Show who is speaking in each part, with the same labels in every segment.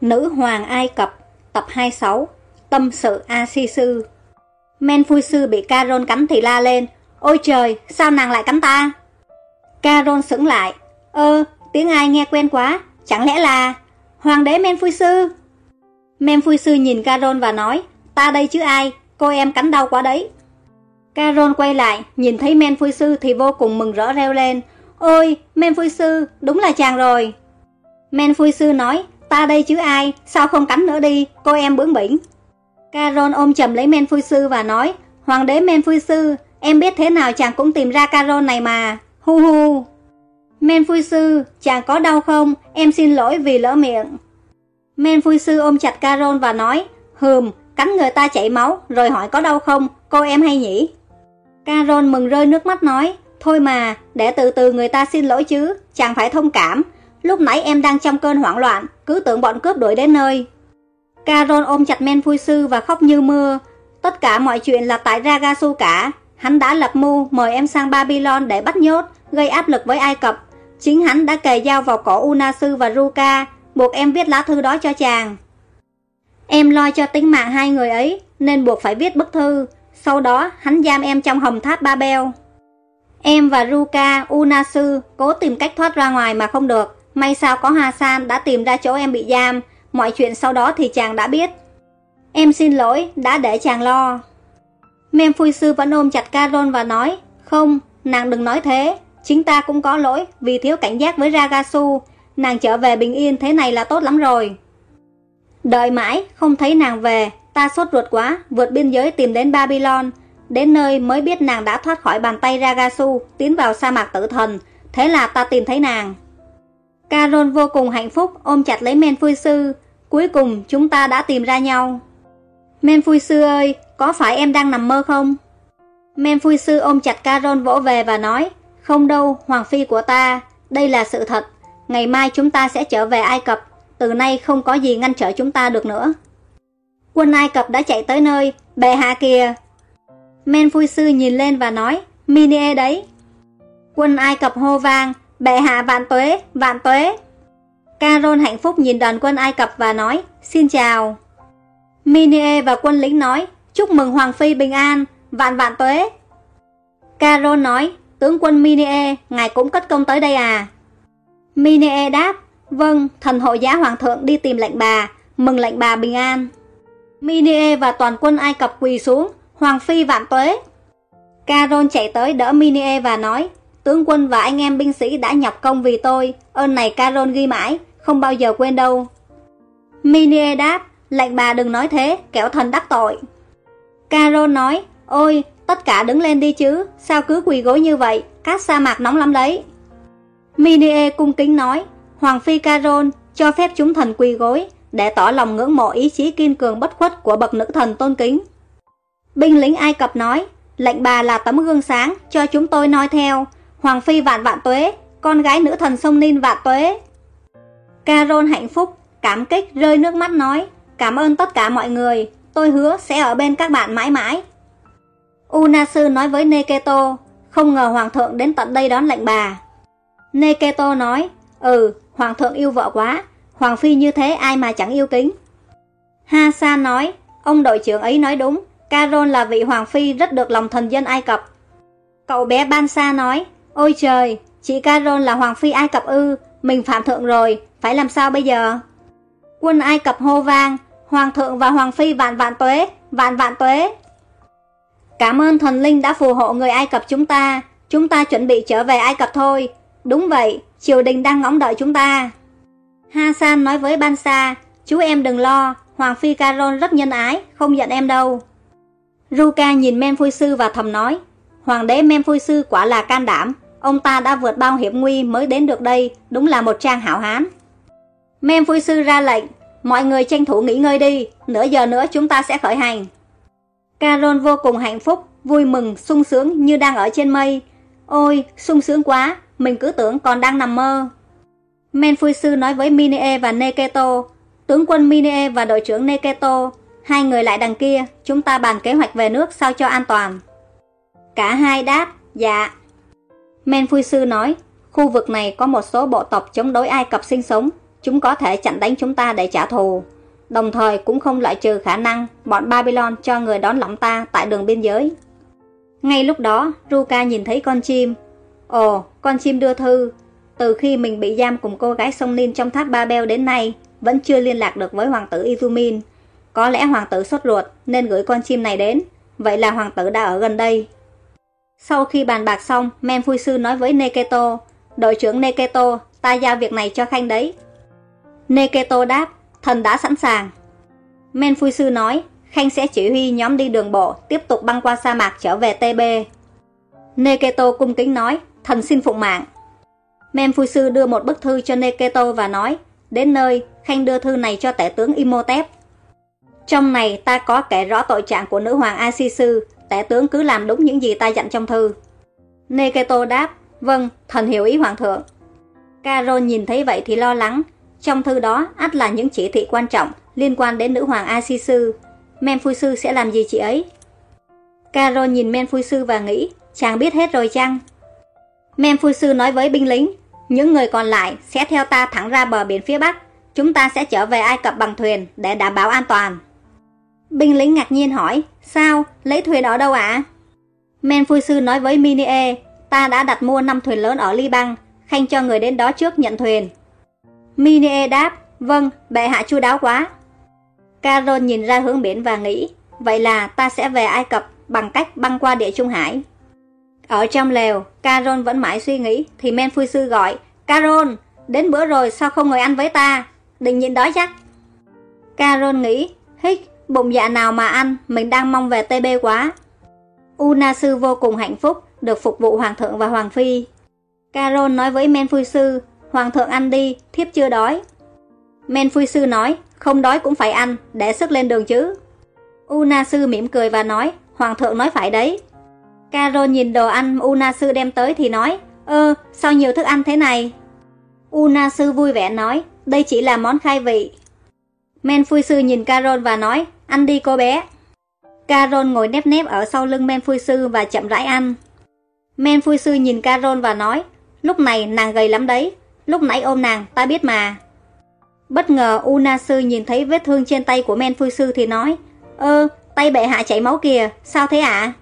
Speaker 1: Nữ hoàng Ai Cập Tập 26 Tâm sự A Si Sư Men Phui Sư bị Caron cắn thì la lên. Ôi trời, sao nàng lại cắn ta? Caron sững lại. Ơ, tiếng ai nghe quen quá? Chẳng lẽ là Hoàng đế Men Phui Sư Men Phui Sư nhìn Caron và nói Ta đây chứ ai, cô em cắn đau quá đấy. Caron quay lại Nhìn thấy Men Phui Sư thì vô cùng mừng rỡ reo lên. Ôi, Men Phui Sư, đúng là chàng rồi. Men Phui Sư nói Ta đây chứ ai, sao không cắn nữa đi, cô em bướng bỉnh. Caron ôm chầm lấy men phui sư và nói, Hoàng đế men phui sư, em biết thế nào chàng cũng tìm ra Caron này mà, hu hu. Men phui sư, chàng có đau không, em xin lỗi vì lỡ miệng. Men phui sư ôm chặt Caron và nói, hừm, cắn người ta chảy máu, rồi hỏi có đau không, cô em hay nhỉ? Caron mừng rơi nước mắt nói, thôi mà, để từ từ người ta xin lỗi chứ, chàng phải thông cảm, Lúc nãy em đang trong cơn hoảng loạn, cứ tưởng bọn cướp đuổi đến nơi. Carol ôm chặt men phui sư và khóc như mưa. Tất cả mọi chuyện là tại Ragasu cả. Hắn đã lập mưu mời em sang Babylon để bắt nhốt, gây áp lực với Ai Cập. Chính hắn đã kề dao vào cổ Unasu và Ruka, buộc em viết lá thư đó cho chàng. Em lo cho tính mạng hai người ấy, nên buộc phải viết bức thư. Sau đó, hắn giam em trong hầm tháp Babel. Em và Ruka, Unasu cố tìm cách thoát ra ngoài mà không được. May sao có Hassan đã tìm ra chỗ em bị giam, mọi chuyện sau đó thì chàng đã biết. Em xin lỗi, đã để chàng lo. Mem Phui Sư vẫn ôm chặt Caron và nói, không, nàng đừng nói thế, chính ta cũng có lỗi vì thiếu cảnh giác với Ragasu, nàng trở về bình yên thế này là tốt lắm rồi. Đợi mãi, không thấy nàng về, ta sốt ruột quá, vượt biên giới tìm đến Babylon, đến nơi mới biết nàng đã thoát khỏi bàn tay Ragasu, tiến vào sa mạc tử thần, thế là ta tìm thấy nàng. Carol vô cùng hạnh phúc ôm chặt lấy Men Phui Sư. Cuối cùng chúng ta đã tìm ra nhau. Men Phui Sư ơi, có phải em đang nằm mơ không? Men Phui Sư ôm chặt Carol vỗ về và nói Không đâu, Hoàng Phi của ta, đây là sự thật. Ngày mai chúng ta sẽ trở về Ai Cập. Từ nay không có gì ngăn trở chúng ta được nữa. Quân Ai Cập đã chạy tới nơi, bệ hạ kìa. Men Phui Sư nhìn lên và nói Minie đấy. Quân Ai Cập hô vang Bệ hạ vạn tuế, vạn tuế. Caron hạnh phúc nhìn đoàn quân Ai Cập và nói, xin chào. Minie và quân lính nói, chúc mừng Hoàng Phi bình an, vạn vạn tuế. Caron nói, tướng quân Minie, ngài cũng cất công tới đây à? Minie đáp, vâng, thần hộ giá hoàng thượng đi tìm lệnh bà, mừng lệnh bà bình an. Minie và toàn quân Ai Cập quỳ xuống, Hoàng Phi vạn tuế. Caron chạy tới đỡ Minie và nói, Tướng quân và anh em binh sĩ đã nhọc công vì tôi, ơn này Caron ghi mãi, không bao giờ quên đâu. Minie đáp, lệnh bà đừng nói thế, kẻo thần đắc tội. Caron nói, ôi, tất cả đứng lên đi chứ, sao cứ quỳ gối như vậy, cát sa mạc nóng lắm đấy. Minie cung kính nói, Hoàng phi Caron cho phép chúng thần quỳ gối, để tỏ lòng ngưỡng mộ ý chí kiên cường bất khuất của bậc nữ thần tôn kính. Binh lính Ai Cập nói, lệnh bà là tấm gương sáng, cho chúng tôi noi theo, Hoàng Phi vạn vạn tuế, con gái nữ thần sông Ninh vạn tuế. Carol hạnh phúc, cảm kích rơi nước mắt nói, cảm ơn tất cả mọi người, tôi hứa sẽ ở bên các bạn mãi mãi. Unasu nói với Neketo, không ngờ Hoàng thượng đến tận đây đón lệnh bà. Neketo nói, ừ, Hoàng thượng yêu vợ quá, Hoàng Phi như thế ai mà chẳng yêu kính. Hasan nói, ông đội trưởng ấy nói đúng, Carol là vị Hoàng Phi rất được lòng thần dân Ai Cập. Cậu bé Bansa nói, Ôi trời, chị Carol là Hoàng Phi Ai Cập ư, mình phạm thượng rồi, phải làm sao bây giờ? Quân Ai Cập hô vang, Hoàng thượng và Hoàng Phi vạn vạn tuế, vạn vạn tuế. Cảm ơn thần linh đã phù hộ người Ai Cập chúng ta, chúng ta chuẩn bị trở về Ai Cập thôi. Đúng vậy, triều đình đang ngóng đợi chúng ta. Hasan nói với Bansa, chú em đừng lo, Hoàng Phi Carol rất nhân ái, không giận em đâu. Ruka nhìn Memphui Sư và thầm nói, Hoàng đế Memphui Sư quả là can đảm, Ông ta đã vượt bao hiểm nguy mới đến được đây, đúng là một trang hảo hán. Mem vui sư ra lệnh, mọi người tranh thủ nghỉ ngơi đi, nửa giờ nữa chúng ta sẽ khởi hành. Carol vô cùng hạnh phúc, vui mừng, sung sướng như đang ở trên mây. Ôi, sung sướng quá, mình cứ tưởng còn đang nằm mơ. Men phui sư nói với Minie và Neketo, tướng quân Minie và đội trưởng Neketo, hai người lại đằng kia, chúng ta bàn kế hoạch về nước sao cho an toàn. Cả hai đáp, dạ. Men Phui Sư nói, khu vực này có một số bộ tộc chống đối Ai Cập sinh sống, chúng có thể chặn đánh chúng ta để trả thù. Đồng thời cũng không loại trừ khả năng bọn Babylon cho người đón lõng ta tại đường biên giới. Ngay lúc đó, Ruka nhìn thấy con chim. Ồ, con chim đưa thư. Từ khi mình bị giam cùng cô gái sông Nin trong tháp Babel đến nay, vẫn chưa liên lạc được với hoàng tử Izumin. Có lẽ hoàng tử sốt ruột nên gửi con chim này đến. Vậy là hoàng tử đã ở gần đây. Sau khi bàn bạc xong, Men Phu Sư nói với Neketo, đội trưởng Neketo, ta giao việc này cho Khanh đấy. Neketo đáp, thần đã sẵn sàng. Men Phu Sư nói, Khanh sẽ chỉ huy nhóm đi đường bộ, tiếp tục băng qua sa mạc trở về TB. Neketo cung kính nói, thần xin phụng mạng. Men Phu Sư đưa một bức thư cho Neketo và nói, đến nơi, Khanh đưa thư này cho tể tướng Imhotep. Trong này ta có kể rõ tội trạng của nữ hoàng Asisu, tể tướng cứ làm đúng những gì ta dặn trong thư. Neketo đáp, vâng, thần hiểu ý hoàng thượng. Caro nhìn thấy vậy thì lo lắng, trong thư đó ắt là những chỉ thị quan trọng liên quan đến nữ hoàng Asisu. Men Sư sẽ làm gì chị ấy? Caro nhìn Men Sư và nghĩ, chàng biết hết rồi chăng? Men Sư nói với binh lính, những người còn lại sẽ theo ta thẳng ra bờ biển phía Bắc. Chúng ta sẽ trở về Ai Cập bằng thuyền để đảm bảo an toàn. Binh lính ngạc nhiên hỏi, sao, lấy thuyền ở đâu ạ? Men phu Sư nói với Minie, ta đã đặt mua 5 thuyền lớn ở Liban, khanh cho người đến đó trước nhận thuyền. Minie đáp, vâng, bệ hạ chu đáo quá. Caron nhìn ra hướng biển và nghĩ, vậy là ta sẽ về Ai Cập bằng cách băng qua địa Trung Hải. Ở trong lều, Caron vẫn mãi suy nghĩ, thì Men phu Sư gọi, Caron, đến bữa rồi sao không ngồi ăn với ta? Định nhịn đói chắc. Caron nghĩ, hích, bụng dạ nào mà ăn, mình đang mong về TB quá. Una Sư vô cùng hạnh phúc, được phục vụ Hoàng thượng và Hoàng Phi. carol nói với Men Phui Sư, Hoàng thượng ăn đi, thiếp chưa đói. Men Phui Sư nói, không đói cũng phải ăn, để sức lên đường chứ. Una Sư mỉm cười và nói, Hoàng thượng nói phải đấy. carol nhìn đồ ăn Una Sư đem tới thì nói, ơ, sao nhiều thức ăn thế này? Una Sư vui vẻ nói, đây chỉ là món khai vị. Men Phui Sư nhìn carol và nói, ăn đi cô bé. Caron ngồi nép nép ở sau lưng Men Phui Sư và chậm rãi ăn. Men Phui Sư nhìn Caron và nói, lúc này nàng gầy lắm đấy, lúc nãy ôm nàng, ta biết mà. Bất ngờ Una Sư nhìn thấy vết thương trên tay của Men Phui Sư thì nói, ơ, tay bệ hạ chảy máu kìa, sao thế ạ? À?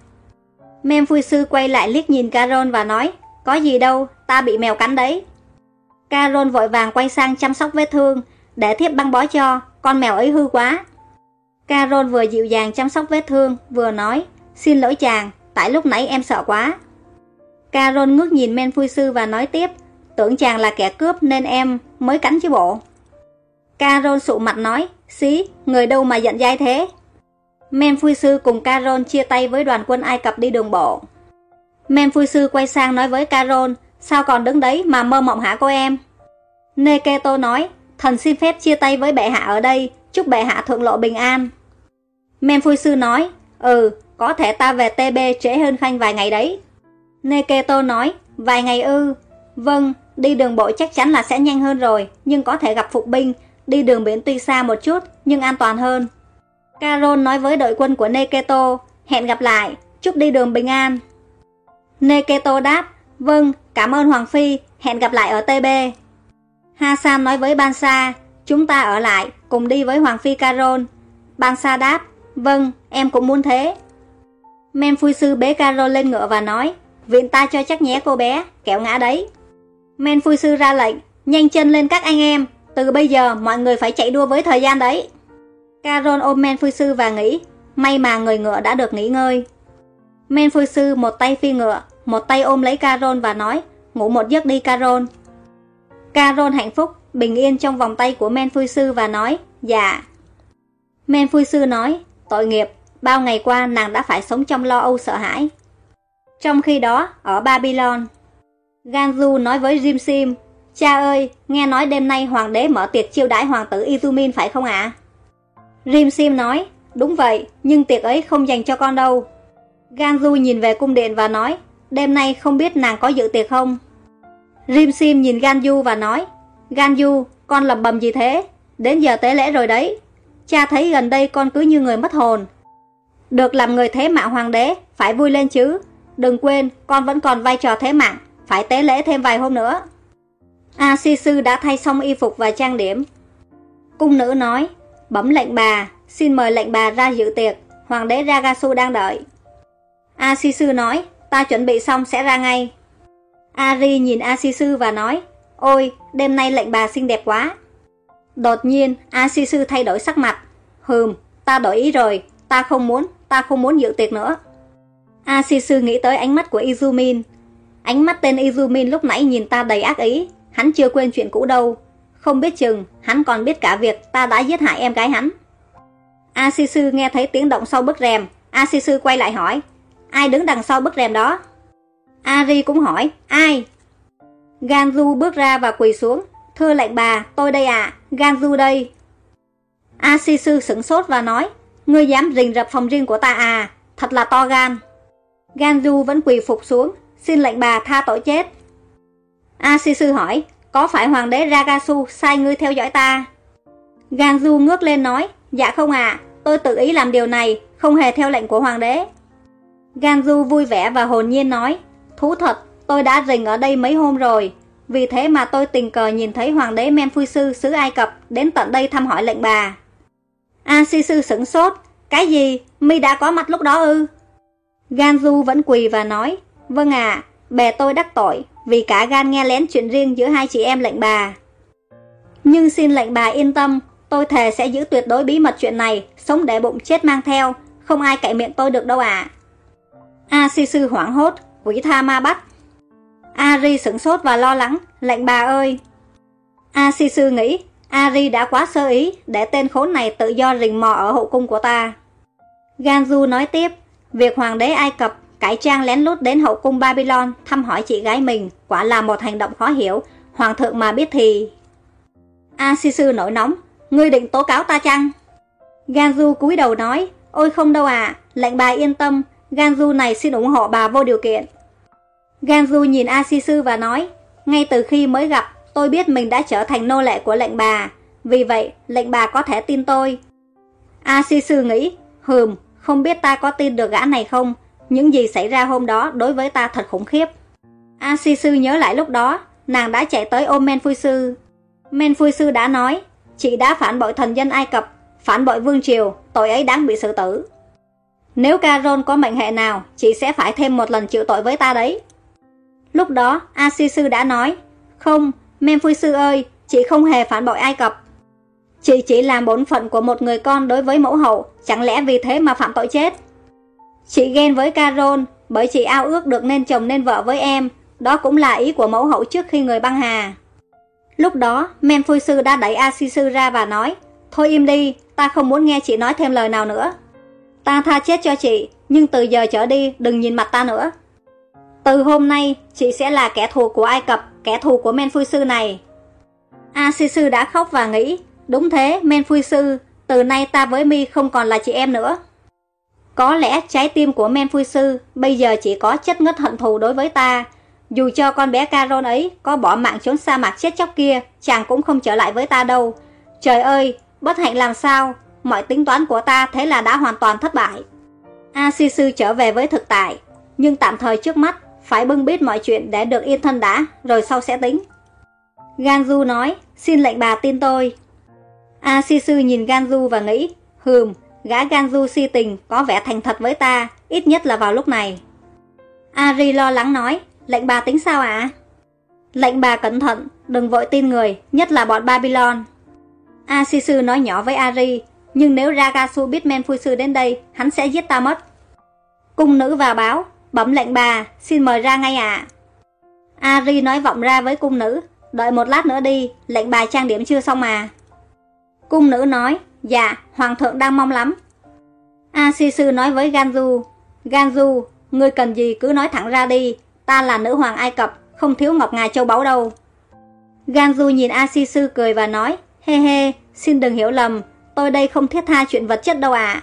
Speaker 1: Men Phui Sư quay lại liếc nhìn Caron và nói, có gì đâu, ta bị mèo cắn đấy. Caron vội vàng quay sang chăm sóc vết thương, để thiếp băng bó cho, con mèo ấy hư quá. Carol vừa dịu dàng chăm sóc vết thương, vừa nói, xin lỗi chàng, tại lúc nãy em sợ quá. Carol ngước nhìn men phui sư và nói tiếp, tưởng chàng là kẻ cướp nên em mới cắn chứ bộ. Carol sụ mặt nói, xí, người đâu mà giận dai thế. Men phui sư cùng Carol chia tay với đoàn quân Ai Cập đi đường bộ. Men phui sư quay sang nói với Carol, sao còn đứng đấy mà mơ mộng hả cô em? Neketo nói, thần xin phép chia tay với bệ hạ ở đây, chúc bệ hạ thuận lộ bình an. Men Sư nói, ừ, có thể ta về TB trễ hơn Khanh vài ngày đấy. Neketo nói, vài ngày ư, vâng, đi đường bộ chắc chắn là sẽ nhanh hơn rồi, nhưng có thể gặp phục binh, đi đường biển tuy xa một chút, nhưng an toàn hơn. Caron nói với đội quân của Neketo, hẹn gặp lại, chúc đi đường bình an. Neketo đáp, vâng, cảm ơn Hoàng Phi, hẹn gặp lại ở TB. Hasan nói với Bansa, chúng ta ở lại, cùng đi với Hoàng Phi Caron. Bansa đáp, vâng, em cũng muốn thế. Men phui sư bế carol lên ngựa và nói, viện ta cho chắc nhé cô bé, kẹo ngã đấy. Men phui sư ra lệnh, nhanh chân lên các anh em, từ bây giờ mọi người phải chạy đua với thời gian đấy. Caron ôm Men phui sư và nghĩ, may mà người ngựa đã được nghỉ ngơi. Men phui sư một tay phi ngựa, một tay ôm lấy Caron và nói, ngủ một giấc đi Caron. Carol hạnh phúc, bình yên trong vòng tay của Men Phui Sư và nói, dạ. Men Phui Sư nói, tội nghiệp, bao ngày qua nàng đã phải sống trong lo âu sợ hãi. Trong khi đó, ở Babylon, Ganju nói với Jim Sim, cha ơi, nghe nói đêm nay hoàng đế mở tiệc chiêu đãi hoàng tử Izumin phải không ạ? À? Jim Sim nói, đúng vậy, nhưng tiệc ấy không dành cho con đâu. Ganju nhìn về cung điện và nói, đêm nay không biết nàng có dự tiệc không? Rim Sim nhìn Ganju và nói Ganju, con lầm bầm gì thế? Đến giờ tế lễ rồi đấy. Cha thấy gần đây con cứ như người mất hồn. Được làm người thế mạng hoàng đế, phải vui lên chứ. Đừng quên, con vẫn còn vai trò thế mạng, phải tế lễ thêm vài hôm nữa. A si sư đã thay xong y phục và trang điểm. Cung nữ nói, bấm lệnh bà, xin mời lệnh bà ra dự tiệc, hoàng đế Ragasu đang đợi. A si sư nói, ta chuẩn bị xong sẽ ra ngay. Ari nhìn A si sư và nói, ôi, đêm nay lệnh bà xinh đẹp quá. Đột nhiên, A si sư thay đổi sắc mặt. Hừm, ta đổi ý rồi, ta không muốn, ta không muốn dự tiệc nữa. A si sư nghĩ tới ánh mắt của Izumin. Ánh mắt tên Izumin lúc nãy nhìn ta đầy ác ý, hắn chưa quên chuyện cũ đâu. Không biết chừng, hắn còn biết cả việc ta đã giết hại em gái hắn. A si sư nghe thấy tiếng động sau bức rèm, A si sư quay lại hỏi, ai đứng đằng sau bức rèm đó? Ari cũng hỏi, ai? Ganju bước ra và quỳ xuống, thưa lệnh bà, tôi đây ạ, à, Ganju đây. A si sửng sốt và nói, ngươi dám rình rập phòng riêng của ta à, thật là to gan. Ganju vẫn quỳ phục xuống, xin lệnh bà tha tội chết. A si hỏi, có phải hoàng đế Ragasu sai ngươi theo dõi ta? Ganju ngước lên nói, dạ không ạ, tôi tự ý làm điều này, không hề theo lệnh của hoàng đế. Ganju vui vẻ và hồn nhiên nói, thú thật, tôi đã rình ở đây mấy hôm rồi, vì thế mà tôi tình cờ nhìn thấy hoàng đế Memphisư sư xứ Ai Cập đến tận đây thăm hỏi lệnh bà. A si sư sửng sốt, cái gì, mi đã có mặt lúc đó ư? Ganju vẫn quỳ và nói, vâng ạ, à, bè tôi đắc tội, vì cả gan nghe lén chuyện riêng giữa hai chị em lệnh bà. Nhưng xin lệnh bà yên tâm, tôi thề sẽ giữ tuyệt đối bí mật chuyện này, sống để bụng chết mang theo, không ai cậy miệng tôi được đâu ạ. À. A si sư hoảng hốt, quỷ tha ma bắt. Ari sửng sốt và lo lắng, lệnh bà ơi. A si sư nghĩ, Ari đã quá sơ ý để tên khốn này tự do rình mò ở hậu cung của ta. Ganju nói tiếp, việc hoàng đế Ai Cập cải trang lén lút đến hậu cung Babylon thăm hỏi chị gái mình quả là một hành động khó hiểu, hoàng thượng mà biết thì... A si sư nổi nóng, ngươi định tố cáo ta chăng? Ganju cúi đầu nói, ôi không đâu à, lệnh bà yên tâm, Ganju này xin ủng hộ bà vô điều kiện. Ganju nhìn Asisu và nói, ngay từ khi mới gặp, tôi biết mình đã trở thành nô lệ của lệnh bà, vì vậy lệnh bà có thể tin tôi. Asisu nghĩ, hừm, không biết ta có tin được gã này không, những gì xảy ra hôm đó đối với ta thật khủng khiếp. Asisu nhớ lại lúc đó, nàng đã chạy tới ôm Menfuisu. Menfuisu đã nói, chị đã phản bội thần dân Ai Cập, phản bội vương triều, tội ấy đáng bị xử tử. Nếu Caron có mệnh hệ nào, chị sẽ phải thêm một lần chịu tội với ta đấy. Lúc đó, A Si Sư đã nói, không, Men Sư ơi, chị không hề phản bội Ai Cập. Chị chỉ làm bổn phận của một người con đối với mẫu hậu, chẳng lẽ vì thế mà phạm tội chết? Chị ghen với Caron, bởi chị ao ước được nên chồng nên vợ với em, đó cũng là ý của mẫu hậu trước khi người băng hà. Lúc đó, Men Sư đã đẩy A Si Sư ra và nói, thôi im đi, ta không muốn nghe chị nói thêm lời nào nữa. Ta tha chết cho chị, nhưng từ giờ trở đi đừng nhìn mặt ta nữa. Từ hôm nay, chị sẽ là kẻ thù của Ai Cập, kẻ thù của Men Phui Sư này. A sư Sư đã khóc và nghĩ, đúng thế, Men Phui Sư, từ nay ta với mi không còn là chị em nữa. Có lẽ trái tim của Men Phui Sư bây giờ chỉ có chất ngất hận thù đối với ta. Dù cho con bé Caron ấy có bỏ mạng trốn sa mạc chết chóc kia, chàng cũng không trở lại với ta đâu. Trời ơi, bất hạnh làm sao, mọi tính toán của ta thế là đã hoàn toàn thất bại. A sư Sư trở về với thực tại, nhưng tạm thời trước mắt phải bưng biết mọi chuyện để được yên thân đã, rồi sau sẽ tính. Ganju nói, xin lệnh bà tin tôi. A Si Sư nhìn Ganju và nghĩ, hừm, gã Ganju si tình có vẻ thành thật với ta, ít nhất là vào lúc này. Ari lo lắng nói, lệnh bà tính sao ạ? Lệnh bà cẩn thận, đừng vội tin người, nhất là bọn Babylon. A Si Sư nói nhỏ với Ari, nhưng nếu Ragasu biết men phu sư đến đây, hắn sẽ giết ta mất. Cung nữ vào báo, bấm lệnh bà, xin mời ra ngay ạ. À. Ari nói vọng ra với cung nữ, đợi một lát nữa đi, lệnh bà trang điểm chưa xong mà. Cung nữ nói, dạ, hoàng thượng đang mong lắm. A Si nói với Ganju, Ganju, ngươi cần gì cứ nói thẳng ra đi, ta là nữ hoàng Ai Cập, không thiếu ngọc ngà châu báu đâu. Ganju nhìn A Si cười và nói, he he, xin đừng hiểu lầm, tôi đây không thiết tha chuyện vật chất đâu ạ.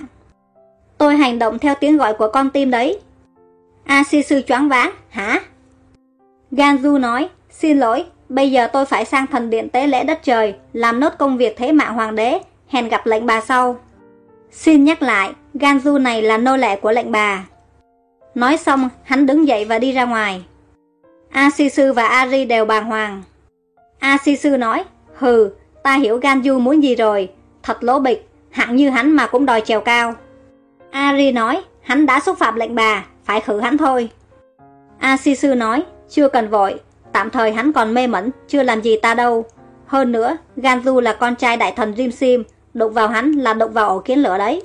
Speaker 1: Tôi hành động theo tiếng gọi của con tim đấy. À, A Si Sư choáng váng, hả? Ganju nói, xin lỗi, bây giờ tôi phải sang thần điện tế lễ đất trời, làm nốt công việc thế mạng hoàng đế, hẹn gặp lệnh bà sau. Xin nhắc lại, Ganju này là nô lệ của lệnh bà. Nói xong, hắn đứng dậy và đi ra ngoài. A Si Sư và Ari đều bàng hoàng. A Si Sư nói, hừ, ta hiểu Ganju muốn gì rồi, thật lỗ bịch, hạng như hắn mà cũng đòi trèo cao. Ari nói, hắn đã xúc phạm lệnh bà, phải khử hắn thôi. A Si Sư nói, chưa cần vội, tạm thời hắn còn mê mẩn, chưa làm gì ta đâu. Hơn nữa, Ganju là con trai đại thần Jim Sim, đụng vào hắn là đụng vào ổ kiến lửa đấy.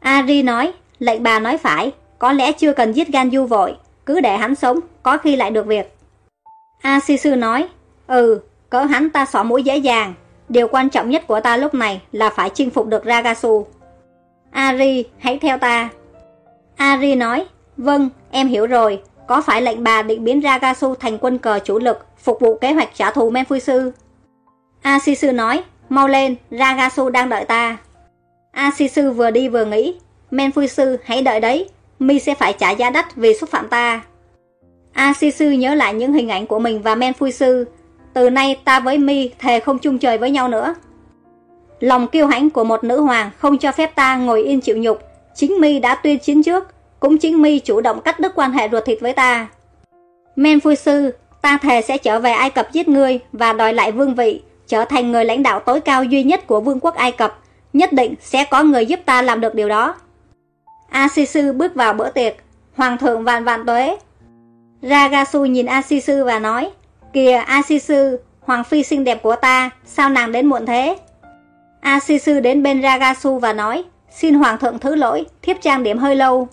Speaker 1: Ari nói, lệnh bà nói phải, có lẽ chưa cần giết Ganju vội, cứ để hắn sống, có khi lại được việc. A Si Sư nói, ừ, cỡ hắn ta xỏ mũi dễ dàng, điều quan trọng nhất của ta lúc này là phải chinh phục được Ragasu. Ari, hãy theo ta. Ari nói, vâng, em hiểu rồi, có phải lệnh bà định biến Ragasu thành quân cờ chủ lực, phục vụ kế hoạch trả thù Men Sư? Asisu nói, mau lên, Ragasu đang đợi ta. Asisu vừa đi vừa nghĩ, Men Sư hãy đợi đấy, mi sẽ phải trả giá đắt vì xúc phạm ta. Asisu nhớ lại những hình ảnh của mình và Men Sư, từ nay ta với mi thề không chung trời với nhau nữa. Lòng kiêu hãnh của một nữ hoàng không cho phép ta ngồi yên chịu nhục, chính mi đã tuyên chiến trước, cũng chính mi chủ động cắt đứt quan hệ ruột thịt với ta. Men phu Sư, ta thề sẽ trở về Ai Cập giết ngươi và đòi lại vương vị, trở thành người lãnh đạo tối cao duy nhất của vương quốc Ai Cập, nhất định sẽ có người giúp ta làm được điều đó. Asisu bước vào bữa tiệc, hoàng thượng vạn vạn tuế. Ragasu nhìn Asisu và nói, kìa Asisu, hoàng phi xinh đẹp của ta, sao nàng đến muộn thế? Asisu đến bên Ragasu và nói, xin hoàng thượng thứ lỗi, thiếp trang điểm hơi lâu.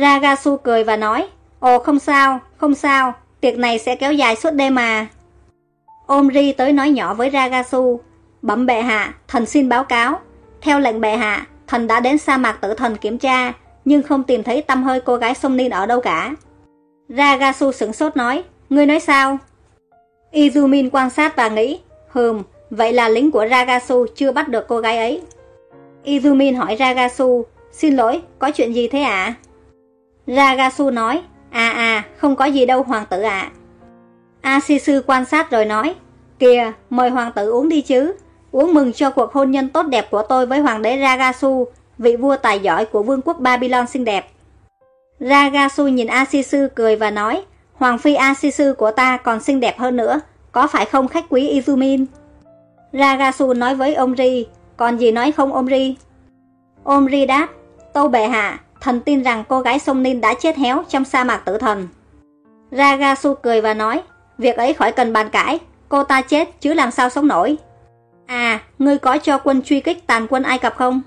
Speaker 1: Ragasu cười và nói, ồ không sao, không sao, tiệc này sẽ kéo dài suốt đêm mà. Omri tới nói nhỏ với Ragasu, bẩm bệ hạ, thần xin báo cáo. Theo lệnh bệ hạ, thần đã đến sa mạc tử thần kiểm tra, nhưng không tìm thấy tâm hơi cô gái sông Nin ở đâu cả. Ragasu sửng sốt nói, ngươi nói sao? Izumin quan sát và nghĩ, hừm, vậy là lính của Ragasu chưa bắt được cô gái ấy. Izumin hỏi Ragasu, xin lỗi, có chuyện gì thế ạ? Ragasu nói, à à, không có gì đâu hoàng tử ạ. À. Asisu quan sát rồi nói, kìa, mời hoàng tử uống đi chứ, uống mừng cho cuộc hôn nhân tốt đẹp của tôi với hoàng đế Ragasu, vị vua tài giỏi của vương quốc Babylon xinh đẹp. Ragasu nhìn Asisu cười và nói, hoàng phi Asisu của ta còn xinh đẹp hơn nữa, có phải không khách quý Izumin? Ragasu nói với Omri, còn gì nói không Omri? Omri đáp, tâu bệ hạ, thần tin rằng cô gái sông Ninh đã chết héo trong sa mạc tử thần. Ragasu cười và nói, việc ấy khỏi cần bàn cãi, cô ta chết chứ làm sao sống nổi. À, ngươi có cho quân truy kích tàn quân Ai Cập không?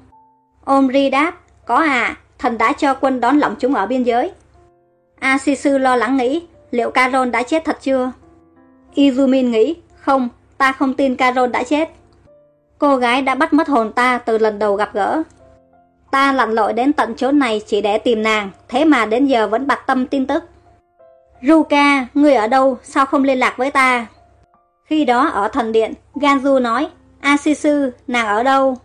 Speaker 1: Omri đáp, có à, thần đã cho quân đón lỏng chúng ở biên giới. Asisu lo lắng nghĩ, liệu Caron đã chết thật chưa? Izumin nghĩ, không, ta không tin Caron đã chết. Cô gái đã bắt mất hồn ta từ lần đầu gặp gỡ. Ta lặn lội đến tận chỗ này chỉ để tìm nàng, thế mà đến giờ vẫn bạc tâm tin tức. Ruka, ngươi ở đâu, sao không liên lạc với ta? Khi đó ở thần điện, Ganju nói, Asisu, nàng ở đâu?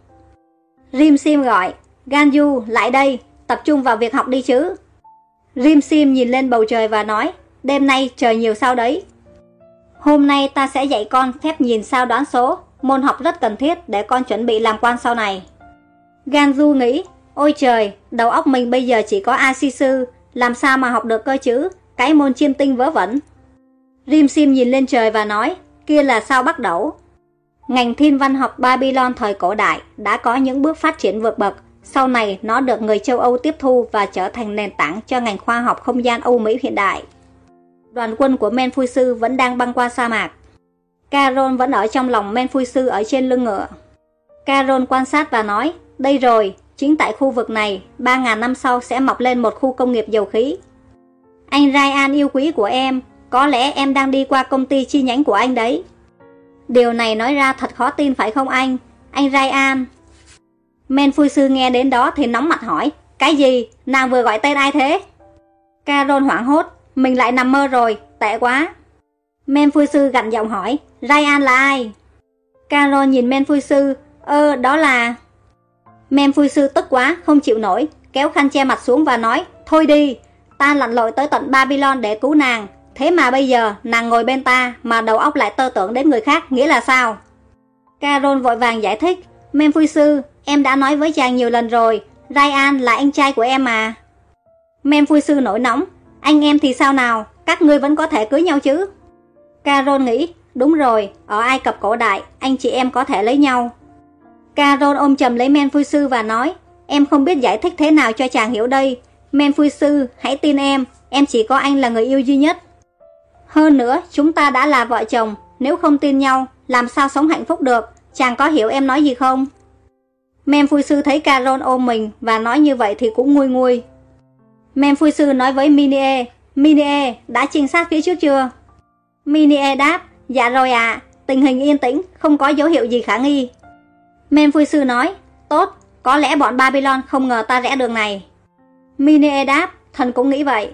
Speaker 1: Rim Sim gọi, Ganju, lại đây, tập trung vào việc học đi chứ. Rim Sim nhìn lên bầu trời và nói, đêm nay trời nhiều sao đấy. Hôm nay ta sẽ dạy con phép nhìn sao đoán số, môn học rất cần thiết để con chuẩn bị làm quan sau này. Ganju nghĩ, ôi trời, đầu óc mình bây giờ chỉ có Asisu, làm sao mà học được cơ chứ, cái môn chiêm tinh vớ vẩn. Rim Sim nhìn lên trời và nói, kia là sao bắt đầu. Ngành thiên văn học Babylon thời cổ đại đã có những bước phát triển vượt bậc, sau này nó được người châu Âu tiếp thu và trở thành nền tảng cho ngành khoa học không gian Âu Mỹ hiện đại. Đoàn quân của Men Phui Sư vẫn đang băng qua sa mạc. Caron vẫn ở trong lòng Men Phui Sư ở trên lưng ngựa. Caron quan sát và nói, đây rồi, chính tại khu vực này, 3.000 năm sau sẽ mọc lên một khu công nghiệp dầu khí. Anh Ryan yêu quý của em, có lẽ em đang đi qua công ty chi nhánh của anh đấy. Điều này nói ra thật khó tin phải không anh? Anh Ryan. Men phu Sư nghe đến đó thì nóng mặt hỏi, cái gì? Nàng vừa gọi tên ai thế? Carol hoảng hốt, mình lại nằm mơ rồi, tệ quá. Men phu Sư gặn giọng hỏi, Ryan là ai? Carol nhìn Men phu Sư, ơ đó là... Mem phu Sư tức quá, không chịu nổi, kéo khăn che mặt xuống và nói, thôi đi, ta lặn lội tới tận Babylon để cứu nàng, thế mà bây giờ nàng ngồi bên ta mà đầu óc lại tơ tưởng đến người khác, nghĩa là sao? Carol vội vàng giải thích, Mem phu Sư, em đã nói với chàng nhiều lần rồi, Ryan là anh trai của em mà. Mem phu Sư nổi nóng, anh em thì sao nào, các ngươi vẫn có thể cưới nhau chứ? Carol nghĩ, đúng rồi, ở Ai Cập cổ đại, anh chị em có thể lấy nhau. Carol ôm chầm lấy Men Phui Sư và nói, em không biết giải thích thế nào cho chàng hiểu đây. Men Phui Sư, hãy tin em, em chỉ có anh là người yêu duy nhất. Hơn nữa, chúng ta đã là vợ chồng, nếu không tin nhau, làm sao sống hạnh phúc được, chàng có hiểu em nói gì không? Men Phui Sư thấy Carol ôm mình và nói như vậy thì cũng nguôi nguôi. Men Phui Sư nói với Minie, Minie, đã trinh sát phía trước chưa? Minie đáp, dạ rồi ạ, à, tình hình yên tĩnh, không có dấu hiệu gì khả nghi. Men Phui Sư nói, tốt, có lẽ bọn Babylon không ngờ ta rẽ đường này. Minie đáp, thần cũng nghĩ vậy.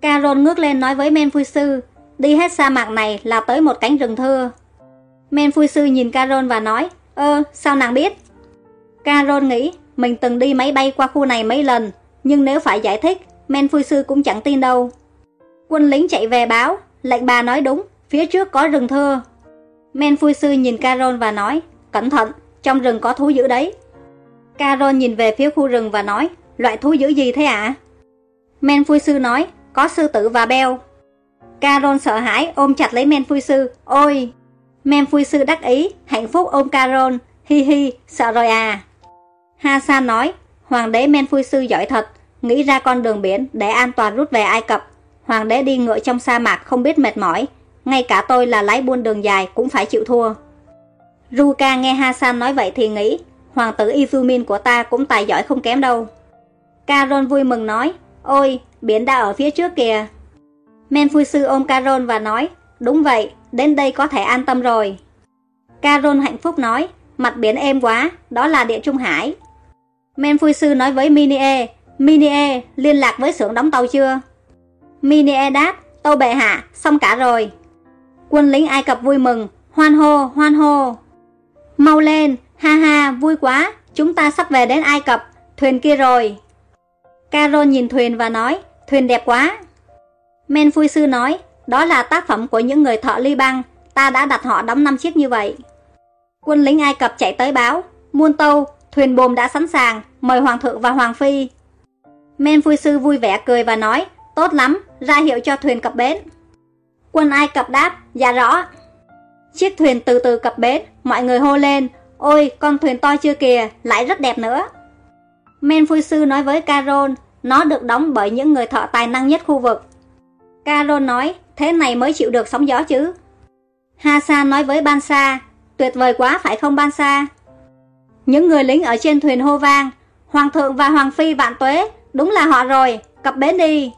Speaker 1: Caron ngước lên nói với Men Phui Sư, đi hết sa mạc này là tới một cánh rừng thưa. Men Phui Sư nhìn Caron và nói, ơ, sao nàng biết? Caron nghĩ, mình từng đi máy bay qua khu này mấy lần, nhưng nếu phải giải thích, Men Phui Sư cũng chẳng tin đâu. Quân lính chạy về báo, lệnh bà nói đúng, phía trước có rừng thưa. Men Phui Sư nhìn Caron và nói, cẩn thận, trong rừng có thú dữ đấy. Carol nhìn về phía khu rừng và nói, loại thú dữ gì thế ạ? À? Men Phui Sư nói, có sư tử và beo. Carol sợ hãi ôm chặt lấy Men Phui Sư, ôi! Men Phui Sư đắc ý, hạnh phúc ôm Carol, hi hi, sợ rồi à. Hasan nói, hoàng đế Men Phui Sư giỏi thật, nghĩ ra con đường biển để an toàn rút về Ai Cập. Hoàng đế đi ngựa trong sa mạc không biết mệt mỏi, ngay cả tôi là lái buôn đường dài cũng phải chịu thua. Ruka nghe Hasan nói vậy thì nghĩ, hoàng tử Izumin của ta cũng tài giỏi không kém đâu. Caron vui mừng nói, ôi, biển đã ở phía trước kìa. Men Sư ôm Caron và nói, đúng vậy, đến đây có thể an tâm rồi. Caron hạnh phúc nói, mặt biển êm quá, đó là địa Trung Hải. Men Sư nói với Minie, Minie, liên lạc với xưởng đóng tàu chưa? Minie đáp, tàu bệ hạ, xong cả rồi. Quân lính Ai Cập vui mừng, hoan hô, hoan hô. Mau lên, ha ha, vui quá, chúng ta sắp về đến Ai Cập, thuyền kia rồi. Carol nhìn thuyền và nói, thuyền đẹp quá. Men Phui Sư nói, đó là tác phẩm của những người thợ ly băng, ta đã đặt họ đóng năm chiếc như vậy. Quân lính Ai Cập chạy tới báo, muôn tâu, thuyền bồm đã sẵn sàng, mời Hoàng thượng và Hoàng Phi. Men Phui Sư vui vẻ cười và nói, tốt lắm, ra hiệu cho thuyền cập bến. Quân Ai Cập đáp, dạ rõ. Chiếc thuyền từ từ cập bến, mọi người hô lên, ôi con thuyền to chưa kìa, lại rất đẹp nữa. Men phu Sư nói với Carol, nó được đóng bởi những người thợ tài năng nhất khu vực. Carol nói, thế này mới chịu được sóng gió chứ. Hasa nói với Bansa, tuyệt vời quá phải không Bansa? Những người lính ở trên thuyền hô vang, Hoàng thượng và Hoàng phi vạn tuế, đúng là họ rồi, cập bến đi.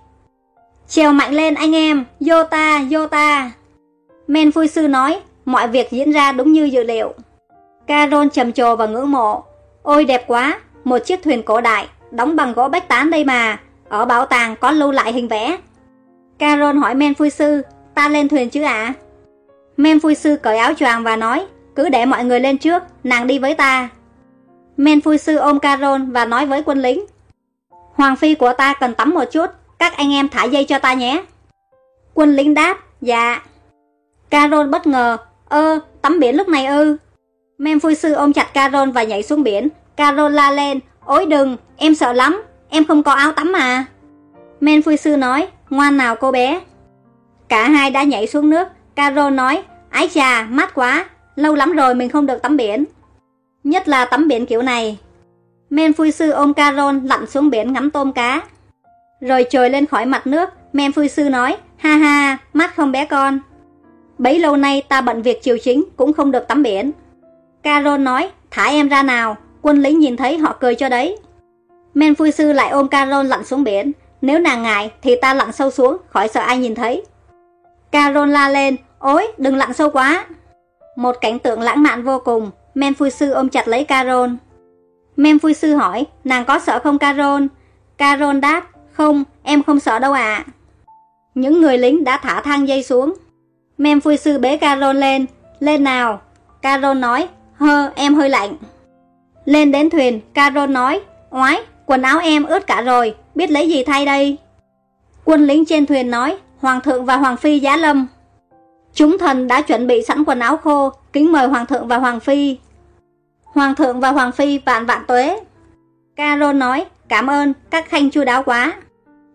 Speaker 1: Trèo mạnh lên anh em, yota yota. Men phu Sư nói, mọi việc diễn ra đúng như dự liệu. Carol trầm trồ và ngưỡng mộ. Ôi đẹp quá, một chiếc thuyền cổ đại, đóng bằng gỗ bách tán đây mà, ở bảo tàng có lưu lại hình vẽ. Carol hỏi Men Phui Sư, ta lên thuyền chứ ạ? À? Men Phui Sư cởi áo choàng và nói, cứ để mọi người lên trước, nàng đi với ta. Men Phui Sư ôm Carol và nói với quân lính. Hoàng phi của ta cần tắm một chút, các anh em thả dây cho ta nhé. Quân lính đáp, dạ. Carol bất ngờ, ơ, tắm biển lúc này ư. Men Phui Sư ôm chặt Carol và nhảy xuống biển. Carol la lên, ối đừng, em sợ lắm, em không có áo tắm mà. Men Sư nói, ngoan nào cô bé. Cả hai đã nhảy xuống nước, Carol nói, ái chà, mát quá, lâu lắm rồi mình không được tắm biển. Nhất là tắm biển kiểu này. Men Sư ôm Carol lặn xuống biển ngắm tôm cá. Rồi trồi lên khỏi mặt nước, Men Sư nói, ha ha, mát không bé con. Bấy lâu nay ta bận việc triều chính cũng không được tắm biển. Carol nói, thả em ra nào, quân lính nhìn thấy họ cười cho đấy. Men phu Sư lại ôm Carol lặn xuống biển, nếu nàng ngại thì ta lặn sâu xuống, khỏi sợ ai nhìn thấy. Carol la lên, ôi, đừng lặn sâu quá. Một cảnh tượng lãng mạn vô cùng, Men phu Sư ôm chặt lấy Carol. Men phu Sư hỏi, nàng có sợ không Carol? Carol đáp, không, em không sợ đâu ạ. Những người lính đã thả thang dây xuống. Men Phui Sư bế Carol lên, lên nào. Carol nói, hơ, em hơi lạnh. Lên đến thuyền, Carol nói, oái, quần áo em ướt cả rồi, biết lấy gì thay đây? Quân lính trên thuyền nói, Hoàng thượng và Hoàng phi giá lâm. Chúng thần đã chuẩn bị sẵn quần áo khô, kính mời Hoàng thượng và Hoàng phi. Hoàng thượng và Hoàng phi vạn vạn tuế. Carol nói, cảm ơn, các khanh chu đáo quá.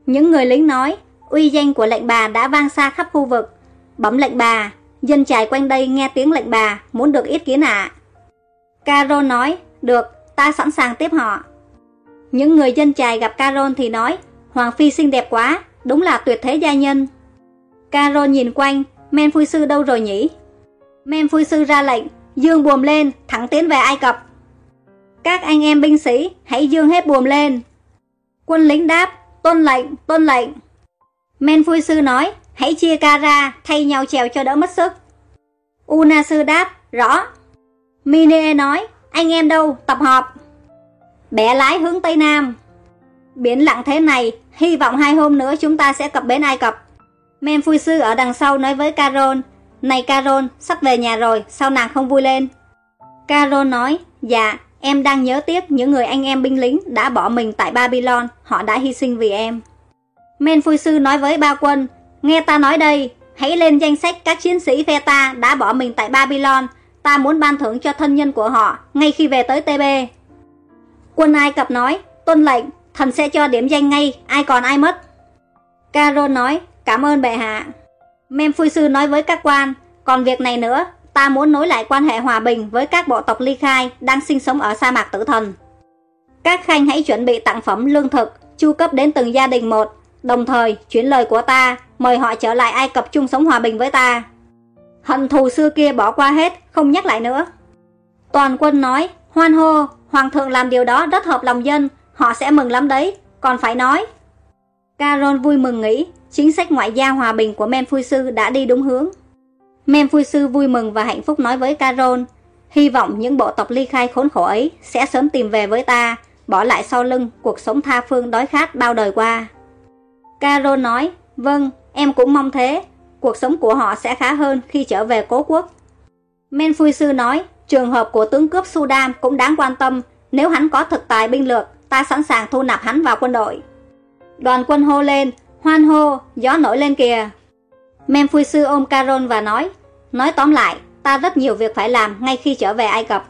Speaker 1: Những người lính nói, uy danh của lệnh bà đã vang xa khắp khu vực. Bấm lệnh bà, Dân trải quanh đây nghe tiếng lệnh bà, muốn được ít kiến ạ. À. Carol nói, được, ta sẵn sàng tiếp họ. Những người dân trài gặp Carol thì nói, Hoàng Phi xinh đẹp quá, đúng là tuyệt thế gia nhân. Carol nhìn quanh, men phui sư đâu rồi nhỉ? Men phui sư ra lệnh, dương buồm lên, thẳng tiến về Ai Cập. Các anh em binh sĩ, hãy dương hết buồm lên. Quân lính đáp, tuân lệnh, tuân lệnh. Men phui sư nói, hãy chia ca ra, thay nhau trèo cho đỡ mất sức. Unasu đáp, rõ. Mine nói, anh em đâu, tập họp Bẻ lái hướng Tây Nam. Biển lặng thế này, hy vọng hai hôm nữa chúng ta sẽ cập bến Ai Cập. Men sư ở đằng sau nói với Carol, này Carol, sắp về nhà rồi, sao nàng không vui lên? Carol nói, dạ, em đang nhớ tiếc những người anh em binh lính đã bỏ mình tại Babylon, họ đã hy sinh vì em. Men phui sư nói với ba quân, nghe ta nói đây, hãy lên danh sách các chiến sĩ phe ta đã bỏ mình tại Babylon, ta muốn ban thưởng cho thân nhân của họ ngay khi về tới TB. Quân Ai Cập nói, tuân lệnh, thần sẽ cho điểm danh ngay, ai còn ai mất. Carol nói, cảm ơn bệ hạ. Memphui sư nói với các quan, còn việc này nữa, ta muốn nối lại quan hệ hòa bình với các bộ tộc ly khai đang sinh sống ở sa mạc tử thần. Các khanh hãy chuẩn bị tặng phẩm lương thực, chu cấp đến từng gia đình một, đồng thời chuyển lời của ta, mời họ trở lại Ai Cập chung sống hòa bình với ta. Hận thù xưa kia bỏ qua hết, không nhắc lại nữa. Toàn quân nói, hoan hô, hoàng thượng làm điều đó rất hợp lòng dân, họ sẽ mừng lắm đấy, còn phải nói. Caron vui mừng nghĩ, chính sách ngoại giao hòa bình của Memphui Sư đã đi đúng hướng. Memphui Sư vui mừng và hạnh phúc nói với Caron, hy vọng những bộ tộc ly khai khốn khổ ấy sẽ sớm tìm về với ta, bỏ lại sau lưng cuộc sống tha phương đói khát bao đời qua. Caro nói, vâng, em cũng mong thế, cuộc sống của họ sẽ khá hơn khi trở về cố quốc. Memphui Sư nói, trường hợp của tướng cướp Sudan cũng đáng quan tâm, nếu hắn có thực tài binh lược, ta sẵn sàng thu nạp hắn vào quân đội. Đoàn quân hô lên, hoan hô, gió nổi lên kìa. Memphui sư ôm Caron và nói, nói tóm lại, ta rất nhiều việc phải làm ngay khi trở về Ai Cập.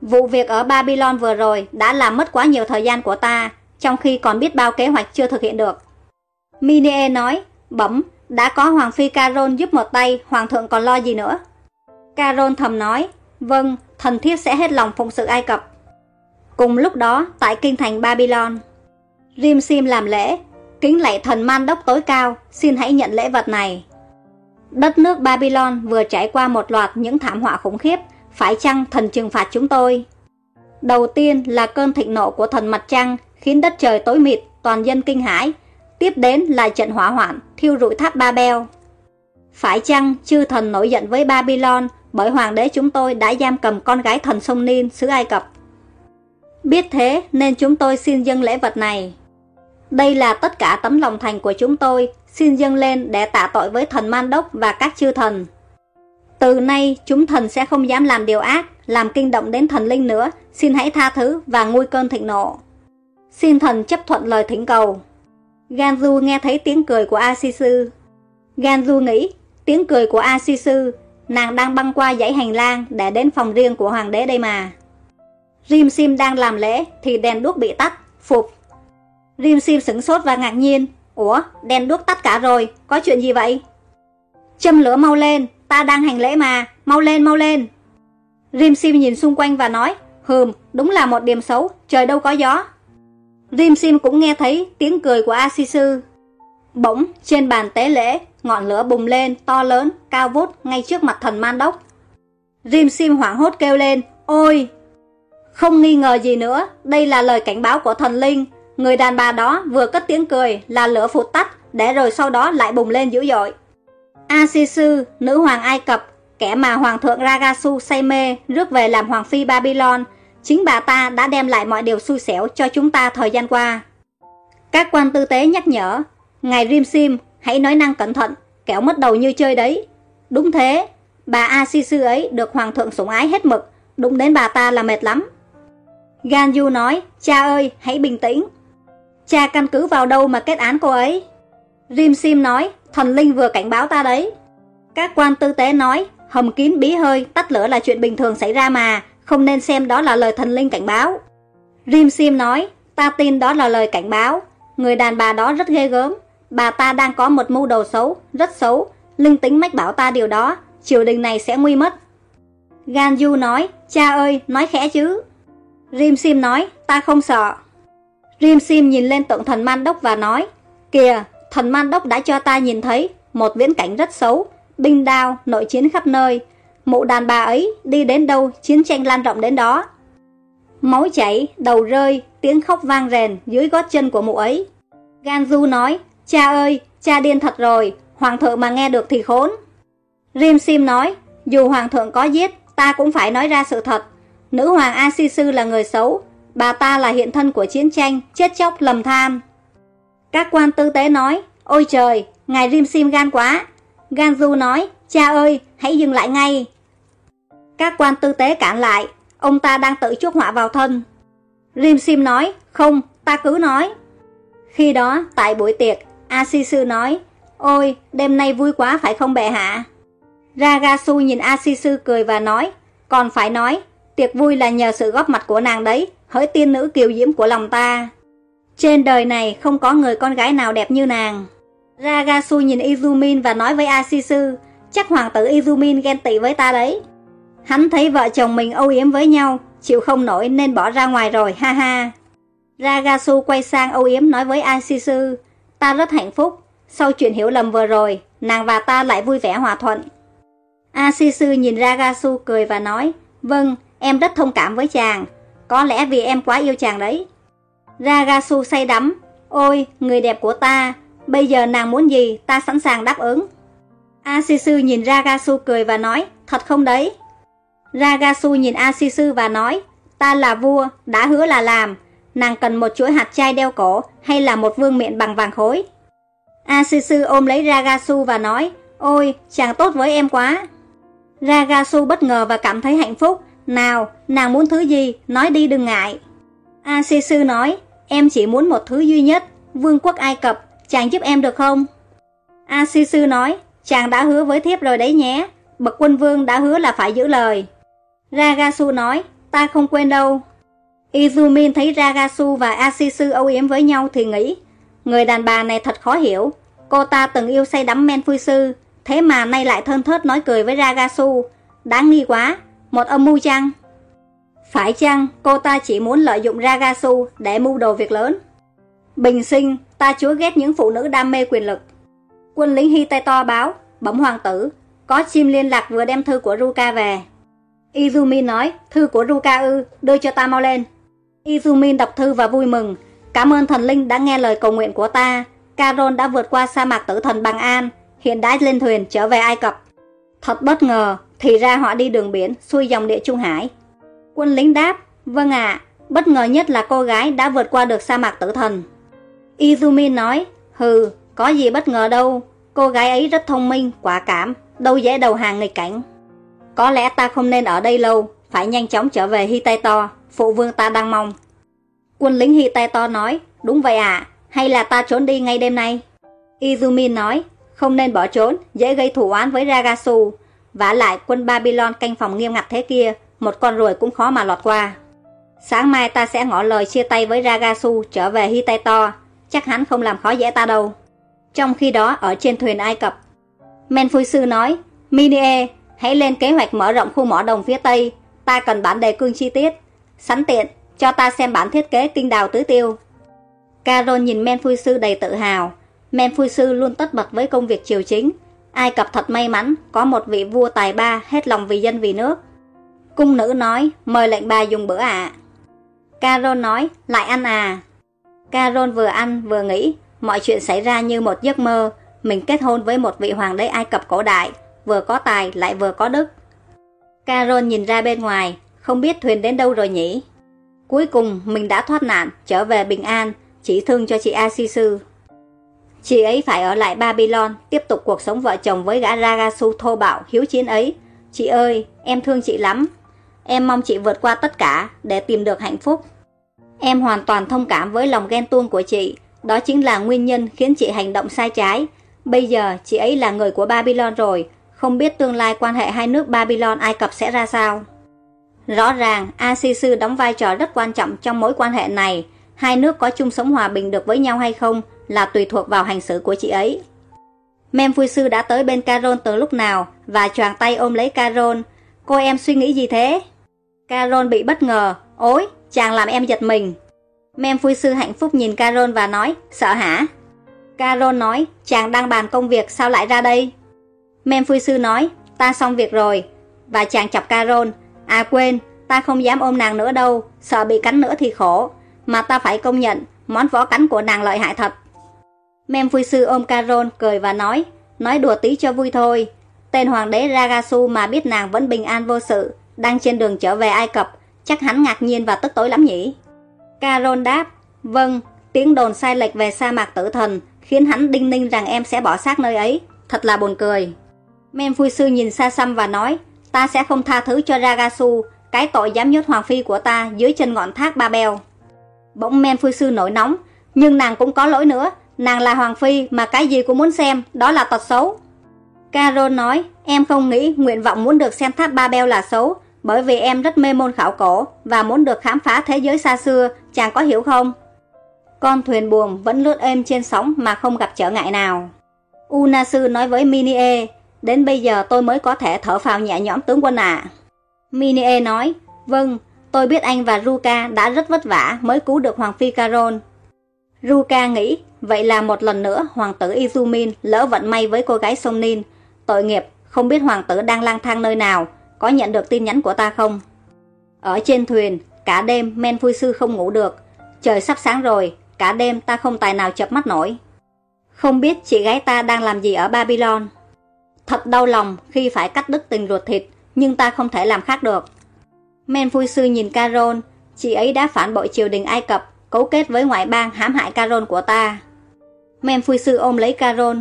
Speaker 1: Vụ việc ở Babylon vừa rồi đã làm mất quá nhiều thời gian của ta, trong khi còn biết bao kế hoạch chưa thực hiện được. Minie nói, bẩm, đã có Hoàng Phi Caron giúp một tay, Hoàng thượng còn lo gì nữa. Caron thầm nói, vâng, thần thiếp sẽ hết lòng phụng sự Ai Cập. Cùng lúc đó, tại kinh thành Babylon, Rim Sim làm lễ, kính lạy thần man đốc tối cao, xin hãy nhận lễ vật này. Đất nước Babylon vừa trải qua một loạt những thảm họa khủng khiếp, phải chăng thần trừng phạt chúng tôi? Đầu tiên là cơn thịnh nộ của thần mặt trăng, khiến đất trời tối mịt, toàn dân kinh hãi. Tiếp đến là trận hỏa hoạn, thiêu rụi tháp Babel. Phải chăng chư thần nổi giận với Babylon bởi hoàng đế chúng tôi đã giam cầm con gái thần sông Nin xứ Ai Cập? Biết thế nên chúng tôi xin dâng lễ vật này. Đây là tất cả tấm lòng thành của chúng tôi, xin dâng lên để tạ tội với thần Man Đốc và các chư thần. Từ nay, chúng thần sẽ không dám làm điều ác, làm kinh động đến thần linh nữa, xin hãy tha thứ và nguôi cơn thịnh nộ. Xin thần chấp thuận lời thỉnh cầu. Ganju nghe thấy tiếng cười của Asisu. Ganju nghĩ, tiếng cười của Asisu, nàng đang băng qua dãy hành lang để đến phòng riêng của hoàng đế đây mà. Rim Sim đang làm lễ thì đèn đuốc bị tắt, phục. Rim Sim sửng sốt và ngạc nhiên. Ủa, đèn đuốc tắt cả rồi, có chuyện gì vậy? Châm lửa mau lên, ta đang hành lễ mà, mau lên mau lên. Rim Sim nhìn xung quanh và nói, hừm, đúng là một điểm xấu, trời đâu có gió. Rim Sim cũng nghe thấy tiếng cười của Asisu. Bỗng, trên bàn tế lễ, ngọn lửa bùng lên, to lớn, cao vút, ngay trước mặt thần man đốc. Rim Sim hoảng hốt kêu lên, ôi! Không nghi ngờ gì nữa, đây là lời cảnh báo của thần linh. Người đàn bà đó vừa cất tiếng cười là lửa phụt tắt, để rồi sau đó lại bùng lên dữ dội. Asisu, nữ hoàng Ai Cập, kẻ mà hoàng thượng Ragasu say mê, rước về làm hoàng phi Babylon, chính bà ta đã đem lại mọi điều xui xẻo cho chúng ta thời gian qua. Các quan tư tế nhắc nhở, ngài rim sim hãy nói năng cẩn thận, kẻo mất đầu như chơi đấy. Đúng thế, bà Asisu ấy được hoàng thượng sủng ái hết mực, đụng đến bà ta là mệt lắm. Ganyu nói, cha ơi, hãy bình tĩnh. Cha căn cứ vào đâu mà kết án cô ấy? Rim Sim nói, thần linh vừa cảnh báo ta đấy. Các quan tư tế nói, hầm kín bí hơi, tắt lửa là chuyện bình thường xảy ra mà, không nên xem đó là lời thần linh cảnh báo. Rim Sim nói, ta tin đó là lời cảnh báo. Người đàn bà đó rất ghê gớm. Bà ta đang có một mưu đồ xấu, rất xấu. Linh tính mách bảo ta điều đó, triều đình này sẽ nguy mất. Gan Yu nói, cha ơi, nói khẽ chứ. Rim Sim nói, ta không sợ. Rim Sim nhìn lên tượng thần man đốc và nói, kìa, thần man đốc đã cho ta nhìn thấy một viễn cảnh rất xấu, binh đao, nội chiến khắp nơi. Mụ đàn bà ấy đi đến đâu, chiến tranh lan rộng đến đó. Máu chảy, đầu rơi, tiếng khóc vang rền dưới gót chân của mụ ấy. Ganju nói, cha ơi, cha điên thật rồi, hoàng thượng mà nghe được thì khốn. Rim Sim nói, dù hoàng thượng có giết, ta cũng phải nói ra sự thật. Nữ hoàng Asisu là người xấu, bà ta là hiện thân của chiến tranh, chết chóc lầm than. Các quan tư tế nói, ôi trời, ngài Rim Sim gan quá. Ganju nói, cha ơi, hãy dừng lại ngay. Các quan tư tế cản lại, ông ta đang tự chuốc họa vào thân. Rim Sim nói, không, ta cứ nói. Khi đó, tại buổi tiệc, Asisu nói, ôi, đêm nay vui quá phải không bệ hạ? Ragasu nhìn Asisu cười và nói, còn phải nói, tiệc vui là nhờ sự góp mặt của nàng đấy, hỡi tiên nữ kiều diễm của lòng ta. Trên đời này không có người con gái nào đẹp như nàng. Ragasu nhìn Izumin và nói với Asisu, chắc hoàng tử Izumin ghen tị với ta đấy. Hắn thấy vợ chồng mình âu yếm với nhau, chịu không nổi nên bỏ ra ngoài rồi, ha ha. Ragasu quay sang âu yếm nói với Asisu, ta rất hạnh phúc, sau chuyện hiểu lầm vừa rồi, nàng và ta lại vui vẻ hòa thuận. Asisu nhìn Ragasu cười và nói, vâng, em rất thông cảm với chàng, có lẽ vì em quá yêu chàng đấy. Ragasu say đắm, ôi, người đẹp của ta, bây giờ nàng muốn gì, ta sẵn sàng đáp ứng. Asisu nhìn Ragasu cười và nói, thật không đấy? Ragasu nhìn Asisu và nói, ta là vua, đã hứa là làm, nàng cần một chuỗi hạt chai đeo cổ hay là một vương miện bằng vàng khối. Asisu ôm lấy Ragasu và nói, ôi, chàng tốt với em quá. Ragasu bất ngờ và cảm thấy hạnh phúc, nào, nàng muốn thứ gì, nói đi đừng ngại. Asisu nói, em chỉ muốn một thứ duy nhất, vương quốc Ai Cập, chàng giúp em được không? Asisu nói, chàng đã hứa với thiếp rồi đấy nhé, bậc quân vương đã hứa là phải giữ lời. Ragasu nói, ta không quên đâu. Izumin thấy Ragasu và Asisu âu yếm với nhau thì nghĩ, người đàn bà này thật khó hiểu. Cô ta từng yêu say đắm men phui sư, thế mà nay lại thân thớt nói cười với Ragasu. Đáng nghi quá, một âm mưu chăng? Phải chăng cô ta chỉ muốn lợi dụng Ragasu để mưu đồ việc lớn? Bình sinh, ta chúa ghét những phụ nữ đam mê quyền lực. Quân lính Hiteto báo, bẩm hoàng tử, có chim liên lạc vừa đem thư của Ruka về. Izumi nói, thư của Ruka ư, đưa cho ta mau lên. Izumi đọc thư và vui mừng. Cảm ơn thần linh đã nghe lời cầu nguyện của ta. Caron đã vượt qua sa mạc tử thần bằng an, hiện đã lên thuyền trở về Ai Cập. Thật bất ngờ, thì ra họ đi đường biển, xuôi dòng địa Trung Hải. Quân lính đáp, vâng ạ, bất ngờ nhất là cô gái đã vượt qua được sa mạc tử thần. Izumi nói, hừ, có gì bất ngờ đâu, cô gái ấy rất thông minh, quả cảm, đâu dễ đầu hàng nghịch cảnh. Có lẽ ta không nên ở đây lâu, phải nhanh chóng trở về Hitaito, phụ vương ta đang mong. Quân lính Hitaito nói, đúng vậy ạ, hay là ta trốn đi ngay đêm nay? Izumi nói, không nên bỏ trốn, dễ gây thủ oán với Ragasu. vả lại quân Babylon canh phòng nghiêm ngặt thế kia, một con ruồi cũng khó mà lọt qua. Sáng mai ta sẽ ngỏ lời chia tay với Ragasu trở về Hitaito, chắc hắn không làm khó dễ ta đâu. Trong khi đó ở trên thuyền Ai Cập, Men Phui Sư nói, Minie, hãy lên kế hoạch mở rộng khu mỏ đồng phía Tây, ta cần bản đề cương chi tiết. Sẵn tiện, cho ta xem bản thiết kế kinh đào tứ tiêu. Carol nhìn Men Phui Sư đầy tự hào. Men Phui Sư luôn tất bật với công việc triều chính. Ai Cập thật may mắn, có một vị vua tài ba hết lòng vì dân vì nước. Cung nữ nói, mời lệnh bà dùng bữa ạ. À. Carol nói, lại ăn à. Carol vừa ăn vừa nghĩ, mọi chuyện xảy ra như một giấc mơ. Mình kết hôn với một vị hoàng đế Ai Cập cổ đại, vừa có tài lại vừa có đức. Carol nhìn ra bên ngoài, không biết thuyền đến đâu rồi nhỉ. Cuối cùng mình đã thoát nạn, trở về bình an, chỉ thương cho chị Asisu. Chị ấy phải ở lại Babylon, tiếp tục cuộc sống vợ chồng với gã Ragasu thô bạo, hiếu chiến ấy. Chị ơi, em thương chị lắm. Em mong chị vượt qua tất cả để tìm được hạnh phúc. Em hoàn toàn thông cảm với lòng ghen tuông của chị. Đó chính là nguyên nhân khiến chị hành động sai trái. Bây giờ chị ấy là người của Babylon rồi, không biết tương lai quan hệ hai nước Babylon Ai Cập sẽ ra sao. Rõ ràng, Asisu đóng vai trò rất quan trọng trong mối quan hệ này. Hai nước có chung sống hòa bình được với nhau hay không là tùy thuộc vào hành xử của chị ấy. Sư đã tới bên Carol từ lúc nào và choàng tay ôm lấy Carol. Cô em suy nghĩ gì thế? Carol bị bất ngờ. Ôi, chàng làm em giật mình. Sư hạnh phúc nhìn Carol và nói, sợ hả? Carol nói, chàng đang bàn công việc sao lại ra đây? Memphui sư nói, ta xong việc rồi. Và chàng chọc Carol, à quên, ta không dám ôm nàng nữa đâu, sợ bị cắn nữa thì khổ. Mà ta phải công nhận, món võ cắn của nàng lợi hại thật. Memphui sư ôm Carol cười và nói, nói đùa tí cho vui thôi. Tên hoàng đế Ragasu mà biết nàng vẫn bình an vô sự, đang trên đường trở về Ai Cập, chắc hắn ngạc nhiên và tức tối lắm nhỉ? Carol đáp, vâng, tiếng đồn sai lệch về sa mạc tử thần khiến hắn đinh ninh rằng em sẽ bỏ xác nơi ấy. Thật là buồn cười. Memphui sư nhìn xa xăm và nói, ta sẽ không tha thứ cho Ragasu, cái tội dám nhốt hoàng phi của ta dưới chân ngọn thác Ba Beo. Bỗng Memphui sư nổi nóng, nhưng nàng cũng có lỗi nữa, nàng là hoàng phi mà cái gì cũng muốn xem, đó là tật xấu. Carol nói, em không nghĩ nguyện vọng muốn được xem tháp Ba Beo là xấu, bởi vì em rất mê môn khảo cổ và muốn được khám phá thế giới xa xưa, chàng có hiểu không? Con thuyền buồm vẫn lướt êm trên sóng mà không gặp trở ngại nào. Unasu nói với Minie, đến bây giờ tôi mới có thể thở phào nhẹ nhõm tướng quân ạ. À. Minie nói, vâng, tôi biết anh và Ruka đã rất vất vả mới cứu được Hoàng Phi Carol. Ruka nghĩ, vậy là một lần nữa Hoàng tử Izumin lỡ vận may với cô gái Sông Nin. Tội nghiệp, không biết Hoàng tử đang lang thang nơi nào, có nhận được tin nhắn của ta không? Ở trên thuyền, cả đêm men phui sư không ngủ được. Trời sắp sáng rồi, cả đêm ta không tài nào chập mắt nổi. Không biết chị gái ta đang làm gì ở Babylon. Thật đau lòng khi phải cắt đứt tình ruột thịt, nhưng ta không thể làm khác được. Men vui sư nhìn Carol, chị ấy đã phản bội triều đình Ai Cập, cấu kết với ngoại bang hãm hại Carol của ta. Men vui sư ôm lấy Carol,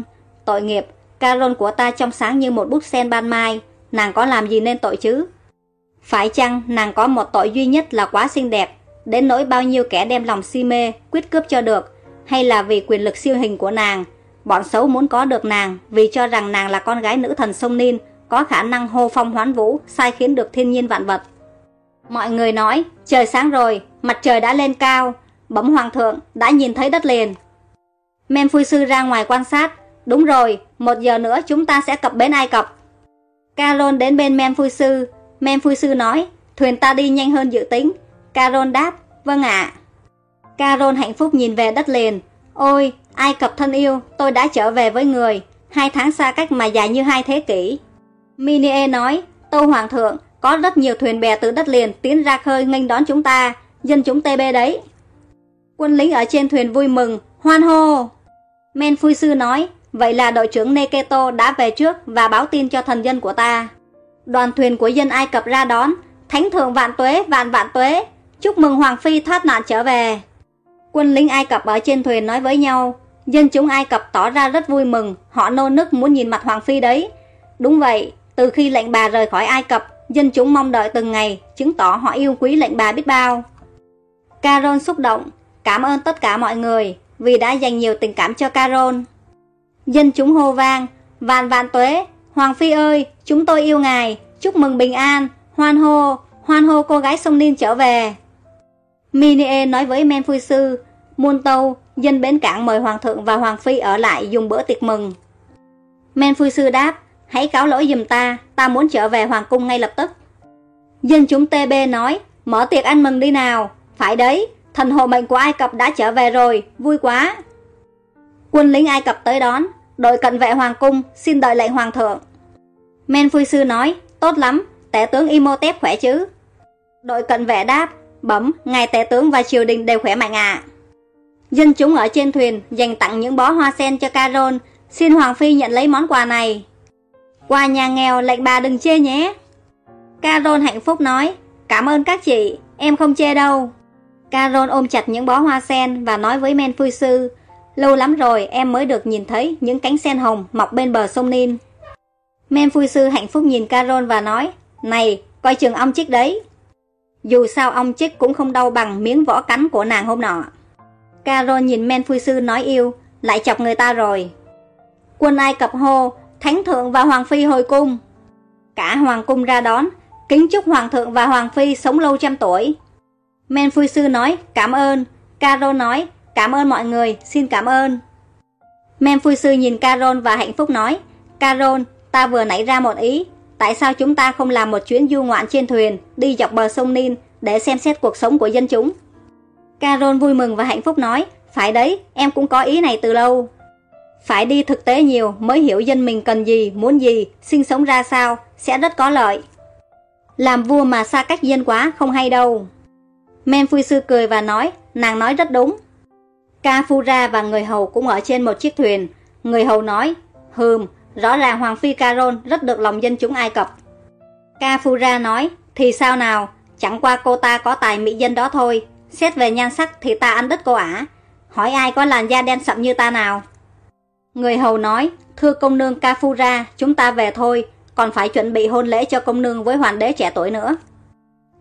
Speaker 1: tội nghiệp, Carol của ta trong sáng như một bút sen ban mai, nàng có làm gì nên tội chứ? Phải chăng nàng có một tội duy nhất là quá xinh đẹp, đến nỗi bao nhiêu kẻ đem lòng si mê, quyết cướp cho được, hay là vì quyền lực siêu hình của nàng, bọn xấu muốn có được nàng vì cho rằng nàng là con gái nữ thần sông Nin, có khả năng hô phong hoán vũ, sai khiến được thiên nhiên vạn vật. Mọi người nói, trời sáng rồi, mặt trời đã lên cao, bấm hoàng thượng, đã nhìn thấy đất liền. Men phui sư ra ngoài quan sát, đúng rồi, một giờ nữa chúng ta sẽ cập bến Ai Cập. Carol đến bên Men Phui Sư. Men Phui Sư nói, thuyền ta đi nhanh hơn dự tính. Carol đáp, vâng ạ. Carol hạnh phúc nhìn về đất liền. Ôi, Ai Cập thân yêu, tôi đã trở về với người. Hai tháng xa cách mà dài như hai thế kỷ. Minie nói, Tô Hoàng thượng, có rất nhiều thuyền bè từ đất liền tiến ra khơi nghênh đón chúng ta, dân chúng TB đấy. Quân lính ở trên thuyền vui mừng, hoan hô. Men Phui Sư nói, Vậy là đội trưởng Neketo đã về trước và báo tin cho thần dân của ta. Đoàn thuyền của dân Ai Cập ra đón, thánh thượng vạn tuế vạn vạn tuế, chúc mừng Hoàng Phi thoát nạn trở về. Quân lính Ai Cập ở trên thuyền nói với nhau, dân chúng Ai Cập tỏ ra rất vui mừng, họ nô nức muốn nhìn mặt Hoàng Phi đấy. Đúng vậy, từ khi lệnh bà rời khỏi Ai Cập, dân chúng mong đợi từng ngày, chứng tỏ họ yêu quý lệnh bà biết bao. Caron xúc động, cảm ơn tất cả mọi người vì đã dành nhiều tình cảm cho Caron. Dân chúng hô vang, vạn vạn tuế, Hoàng Phi ơi, chúng tôi yêu ngài, chúc mừng bình an, hoan hô, hoan hô cô gái sông Ninh trở về. Minie nói với Men Phui Sư, muôn tâu, dân bến cảng mời Hoàng thượng và Hoàng Phi ở lại dùng bữa tiệc mừng. Men phu Sư đáp, hãy cáo lỗi giùm ta, ta muốn trở về Hoàng cung ngay lập tức. Dân chúng TB nói, mở tiệc ăn mừng đi nào, phải đấy, thần hộ mệnh của Ai Cập đã trở về rồi, vui quá. Quân lính Ai Cập tới đón, đội cận vệ hoàng cung xin đợi lệnh hoàng thượng. Men phu Sư nói, tốt lắm, tể tướng Imhotep khỏe chứ? Đội cận vệ đáp, bấm, ngài tể tướng và triều đình đều khỏe mạnh ạ. Dân chúng ở trên thuyền dành tặng những bó hoa sen cho Carol, xin Hoàng Phi nhận lấy món quà này. Qua nhà nghèo lệnh bà đừng chê nhé. Carol hạnh phúc nói, cảm ơn các chị, em không chê đâu. Carol ôm chặt những bó hoa sen và nói với Men Phui Sư, Lâu lắm rồi em mới được nhìn thấy những cánh sen hồng mọc bên bờ sông Nin. Men phui sư hạnh phúc nhìn Carol và nói, Này, coi chừng ong chích đấy. Dù sao ong chích cũng không đau bằng miếng vỏ cánh của nàng hôm nọ. Carol nhìn men phui sư nói yêu, lại chọc người ta rồi. Quân Ai Cập hô, Thánh thượng và Hoàng Phi hồi cung. Cả Hoàng cung ra đón, kính chúc Hoàng thượng và Hoàng Phi sống lâu trăm tuổi. Men phui sư nói, cảm ơn. Carol nói, Cảm ơn mọi người, xin cảm ơn. Men Phu Sư nhìn Carol và hạnh phúc nói, Carol, ta vừa nảy ra một ý, tại sao chúng ta không làm một chuyến du ngoạn trên thuyền, đi dọc bờ sông Nin để xem xét cuộc sống của dân chúng? Carol vui mừng và hạnh phúc nói, phải đấy, em cũng có ý này từ lâu. Phải đi thực tế nhiều mới hiểu dân mình cần gì, muốn gì, sinh sống ra sao, sẽ rất có lợi. Làm vua mà xa cách dân quá không hay đâu. Men Phu Sư cười và nói, nàng nói rất đúng. Kafura và người hầu cũng ở trên một chiếc thuyền. Người hầu nói, hừm, rõ ràng Hoàng Phi Carol rất được lòng dân chúng Ai Cập. Kafura nói, thì sao nào, chẳng qua cô ta có tài mỹ dân đó thôi. Xét về nhan sắc thì ta ăn đứt cô ả. Hỏi ai có làn da đen sậm như ta nào? Người hầu nói, thưa công nương Kafura, chúng ta về thôi, còn phải chuẩn bị hôn lễ cho công nương với hoàng đế trẻ tuổi nữa.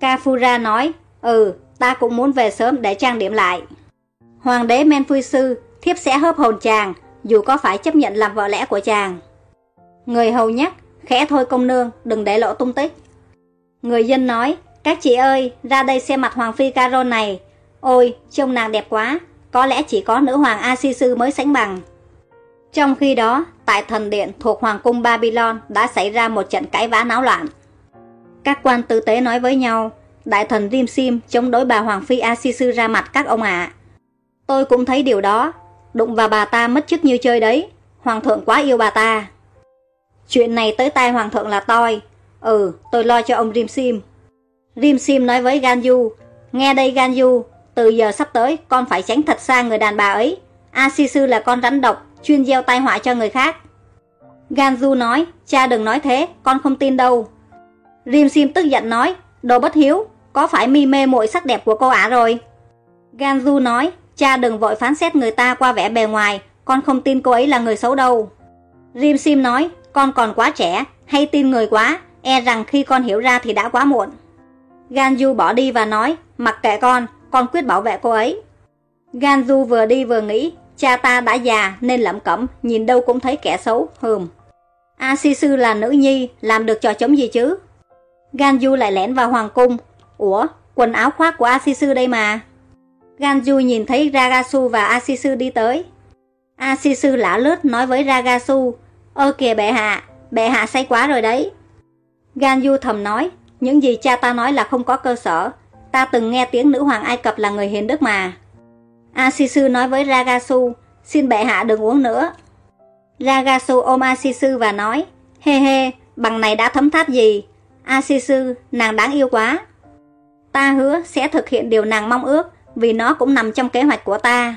Speaker 1: Kafura nói, ừ, ta cũng muốn về sớm để trang điểm lại. Hoàng đế Men Sư, thiếp sẽ hớp hồn chàng, dù có phải chấp nhận làm vợ lẽ của chàng. Người hầu nhắc, khẽ thôi công nương, đừng để lộ tung tích. Người dân nói, các chị ơi, ra đây xem mặt Hoàng Phi Caron này. Ôi, trông nàng đẹp quá, có lẽ chỉ có nữ hoàng Asisu mới sánh bằng. Trong khi đó, tại thần điện thuộc Hoàng cung Babylon đã xảy ra một trận cãi vã náo loạn. Các quan tư tế nói với nhau, đại thần Rim Sim chống đối bà Hoàng Phi Asisu ra mặt các ông ạ. Tôi cũng thấy điều đó, đụng vào bà ta mất chức như chơi đấy, Hoàng thượng quá yêu bà ta. Chuyện này tới tai Hoàng thượng là toi, ừ, tôi lo cho ông Rim Sim. Rim Sim nói với Ganyu, nghe đây Ganyu, từ giờ sắp tới con phải tránh thật xa người đàn bà ấy. A Si Sư là con rắn độc, chuyên gieo tai họa cho người khác. Ganju nói, cha đừng nói thế, con không tin đâu. Rim Sim tức giận nói, đồ bất hiếu, có phải mi mê muội sắc đẹp của cô ả rồi? Ganju nói, cha đừng vội phán xét người ta qua vẻ bề ngoài, con không tin cô ấy là người xấu đâu. Rim Sim nói, con còn quá trẻ, hay tin người quá, e rằng khi con hiểu ra thì đã quá muộn. Ganju bỏ đi và nói, mặc kệ con, con quyết bảo vệ cô ấy. Ganju vừa đi vừa nghĩ, cha ta đã già nên lẩm cẩm, nhìn đâu cũng thấy kẻ xấu, hừm. A Si là nữ nhi, làm được trò chống gì chứ? Ganju lại lẻn vào hoàng cung. Ủa, quần áo khoác của A Si đây mà. Ganju nhìn thấy Ragasu và A Si đi tới. A Si lả lướt nói với Ragasu, Ơ kìa bệ hạ, bệ hạ say quá rồi đấy. Ganju thầm nói, những gì cha ta nói là không có cơ sở. Ta từng nghe tiếng nữ hoàng Ai Cập là người hiền đức mà. Asisu nói với Ragasu, xin bệ hạ đừng uống nữa. Ragasu ôm Asisu và nói, hê hê, bằng này đã thấm tháp gì? Asisu, nàng đáng yêu quá. Ta hứa sẽ thực hiện điều nàng mong ước, vì nó cũng nằm trong kế hoạch của ta.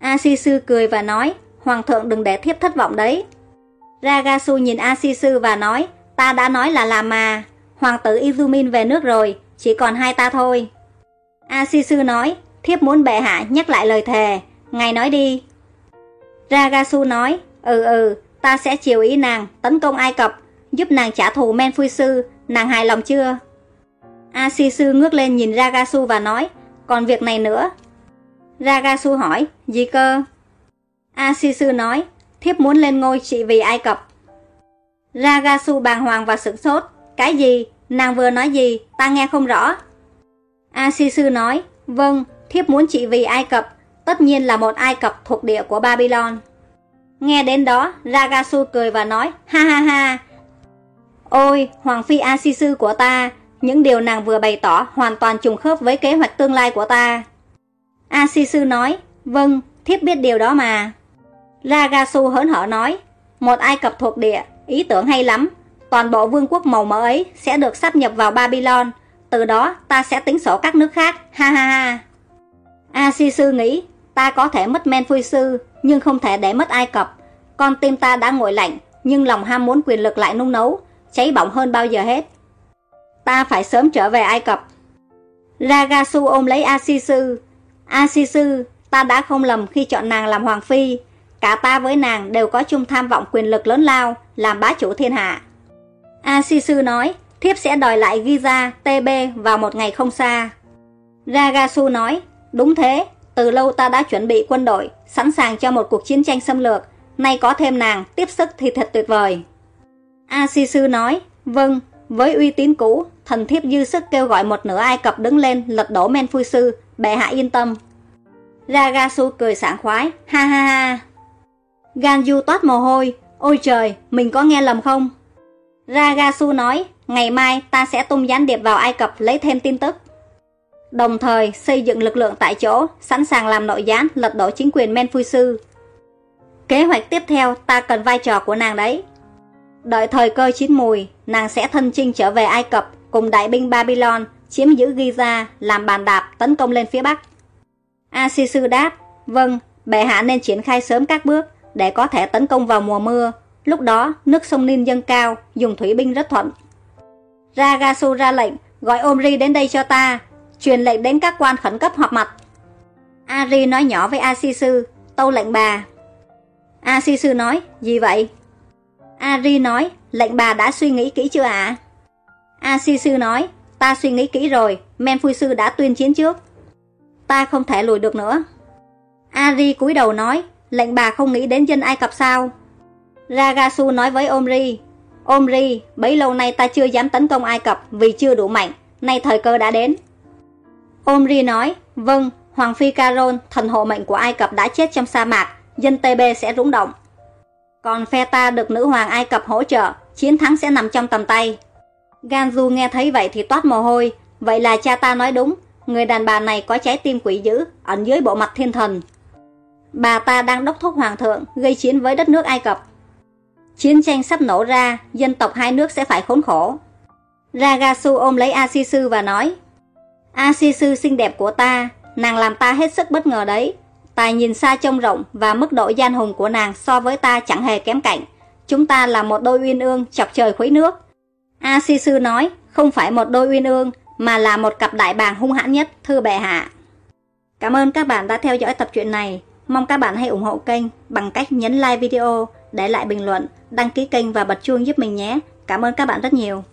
Speaker 1: Asisu cười và nói, Hoàng thượng đừng để thiếp thất vọng đấy. Ragasu nhìn Asisu và nói, ta đã nói là làm mà. Hoàng tử Izumin về nước rồi, chỉ còn hai ta thôi. Asisu nói, thiếp muốn bệ hạ nhắc lại lời thề, ngài nói đi. Ragasu nói, ừ ừ, ta sẽ chiều ý nàng, tấn công Ai Cập, giúp nàng trả thù Men Phui Sư, nàng hài lòng chưa? Asisu ngước lên nhìn Ragasu và nói, còn việc này nữa. Ragasu hỏi, gì cơ? Asisu nói, thiếp muốn lên ngôi trị vì Ai Cập. Ragasu bàng hoàng và sửng sốt, cái gì? Nàng vừa nói gì? Ta nghe không rõ. A Si Sư nói, vâng, thiếp muốn trị vì Ai Cập, tất nhiên là một Ai Cập thuộc địa của Babylon. Nghe đến đó, Ragasu cười và nói, ha ha ha. Ôi, Hoàng Phi A Si Sư của ta, những điều nàng vừa bày tỏ hoàn toàn trùng khớp với kế hoạch tương lai của ta. A Si Sư nói, vâng, thiếp biết điều đó mà. Ragasu hớn hở nói, một Ai Cập thuộc địa, ý tưởng hay lắm, toàn bộ vương quốc màu mỡ ấy sẽ được sắp nhập vào Babylon. Từ đó ta sẽ tính sổ các nước khác, ha ha ha. A Si Sư nghĩ, ta có thể mất Men Phui Sư, nhưng không thể để mất Ai Cập. Con tim ta đã nguội lạnh, nhưng lòng ham muốn quyền lực lại nung nấu, cháy bỏng hơn bao giờ hết. Ta phải sớm trở về Ai Cập. Ragasu ôm lấy A Si Sư. A Si Sư, ta đã không lầm khi chọn nàng làm hoàng phi. Cả ta với nàng đều có chung tham vọng quyền lực lớn lao, làm bá chủ thiên hạ. A Si Sư nói, thiếp sẽ đòi lại Giza, TB vào một ngày không xa. Ragasu nói, đúng thế, từ lâu ta đã chuẩn bị quân đội, sẵn sàng cho một cuộc chiến tranh xâm lược, nay có thêm nàng, tiếp sức thì thật tuyệt vời. A Si Sư nói, vâng, với uy tín cũ, thần thiếp dư sức kêu gọi một nửa Ai Cập đứng lên lật đổ Men Phu Sư, bệ hạ yên tâm. Ragasu cười sảng khoái, ha ha ha. Ganju toát mồ hôi, ôi trời, mình có nghe lầm không? Ragasu nói, ngày mai ta sẽ tung gián điệp vào Ai Cập lấy thêm tin tức. Đồng thời xây dựng lực lượng tại chỗ, sẵn sàng làm nội gián lật đổ chính quyền Menphui Kế hoạch tiếp theo ta cần vai trò của nàng đấy. Đợi thời cơ chín mùi, nàng sẽ thân chinh trở về Ai Cập cùng đại binh Babylon chiếm giữ Giza làm bàn đạp tấn công lên phía Bắc. Asisu đáp, vâng, bệ hạ nên triển khai sớm các bước để có thể tấn công vào mùa mưa. Lúc đó, nước sông Nin dâng cao, dùng thủy binh rất thuận. Ragasu ra lệnh, gọi Omri đến đây cho ta, truyền lệnh đến các quan khẩn cấp họp mặt. Ari nói nhỏ với A Si Sư, tâu lệnh bà. A Si Sư nói, gì vậy? Ari nói, lệnh bà đã suy nghĩ kỹ chưa ạ? À? A Si Sư nói, ta suy nghĩ kỹ rồi, Men Sư đã tuyên chiến trước. Ta không thể lùi được nữa. Ari cúi đầu nói, lệnh bà không nghĩ đến dân Ai Cập sao? Ragasu nói với Omri, Omri, bấy lâu nay ta chưa dám tấn công Ai Cập vì chưa đủ mạnh, nay thời cơ đã đến. Omri nói, vâng, Hoàng Phi Caron, thần hộ mệnh của Ai Cập đã chết trong sa mạc, dân TB sẽ rúng động. Còn phe ta được nữ hoàng Ai Cập hỗ trợ, chiến thắng sẽ nằm trong tầm tay. Ganju nghe thấy vậy thì toát mồ hôi, vậy là cha ta nói đúng, người đàn bà này có trái tim quỷ dữ, ẩn dưới bộ mặt thiên thần. Bà ta đang đốc thúc hoàng thượng, gây chiến với đất nước Ai Cập. Chiến tranh sắp nổ ra, dân tộc hai nước sẽ phải khốn khổ. Ragasu ôm lấy Asisu và nói, Asisu xinh đẹp của ta, nàng làm ta hết sức bất ngờ đấy. Tài nhìn xa trông rộng và mức độ gian hùng của nàng so với ta chẳng hề kém cạnh. Chúng ta là một đôi uyên ương chọc trời khuấy nước. Asisu nói, không phải một đôi uyên ương, mà là một cặp đại bàng hung hãn nhất, thưa bệ hạ. Cảm ơn các bạn đã theo dõi tập truyện này. Mong các bạn hãy ủng hộ kênh bằng cách nhấn like video, để lại bình luận, đăng ký kênh và bật chuông giúp mình nhé. Cảm ơn các bạn rất nhiều.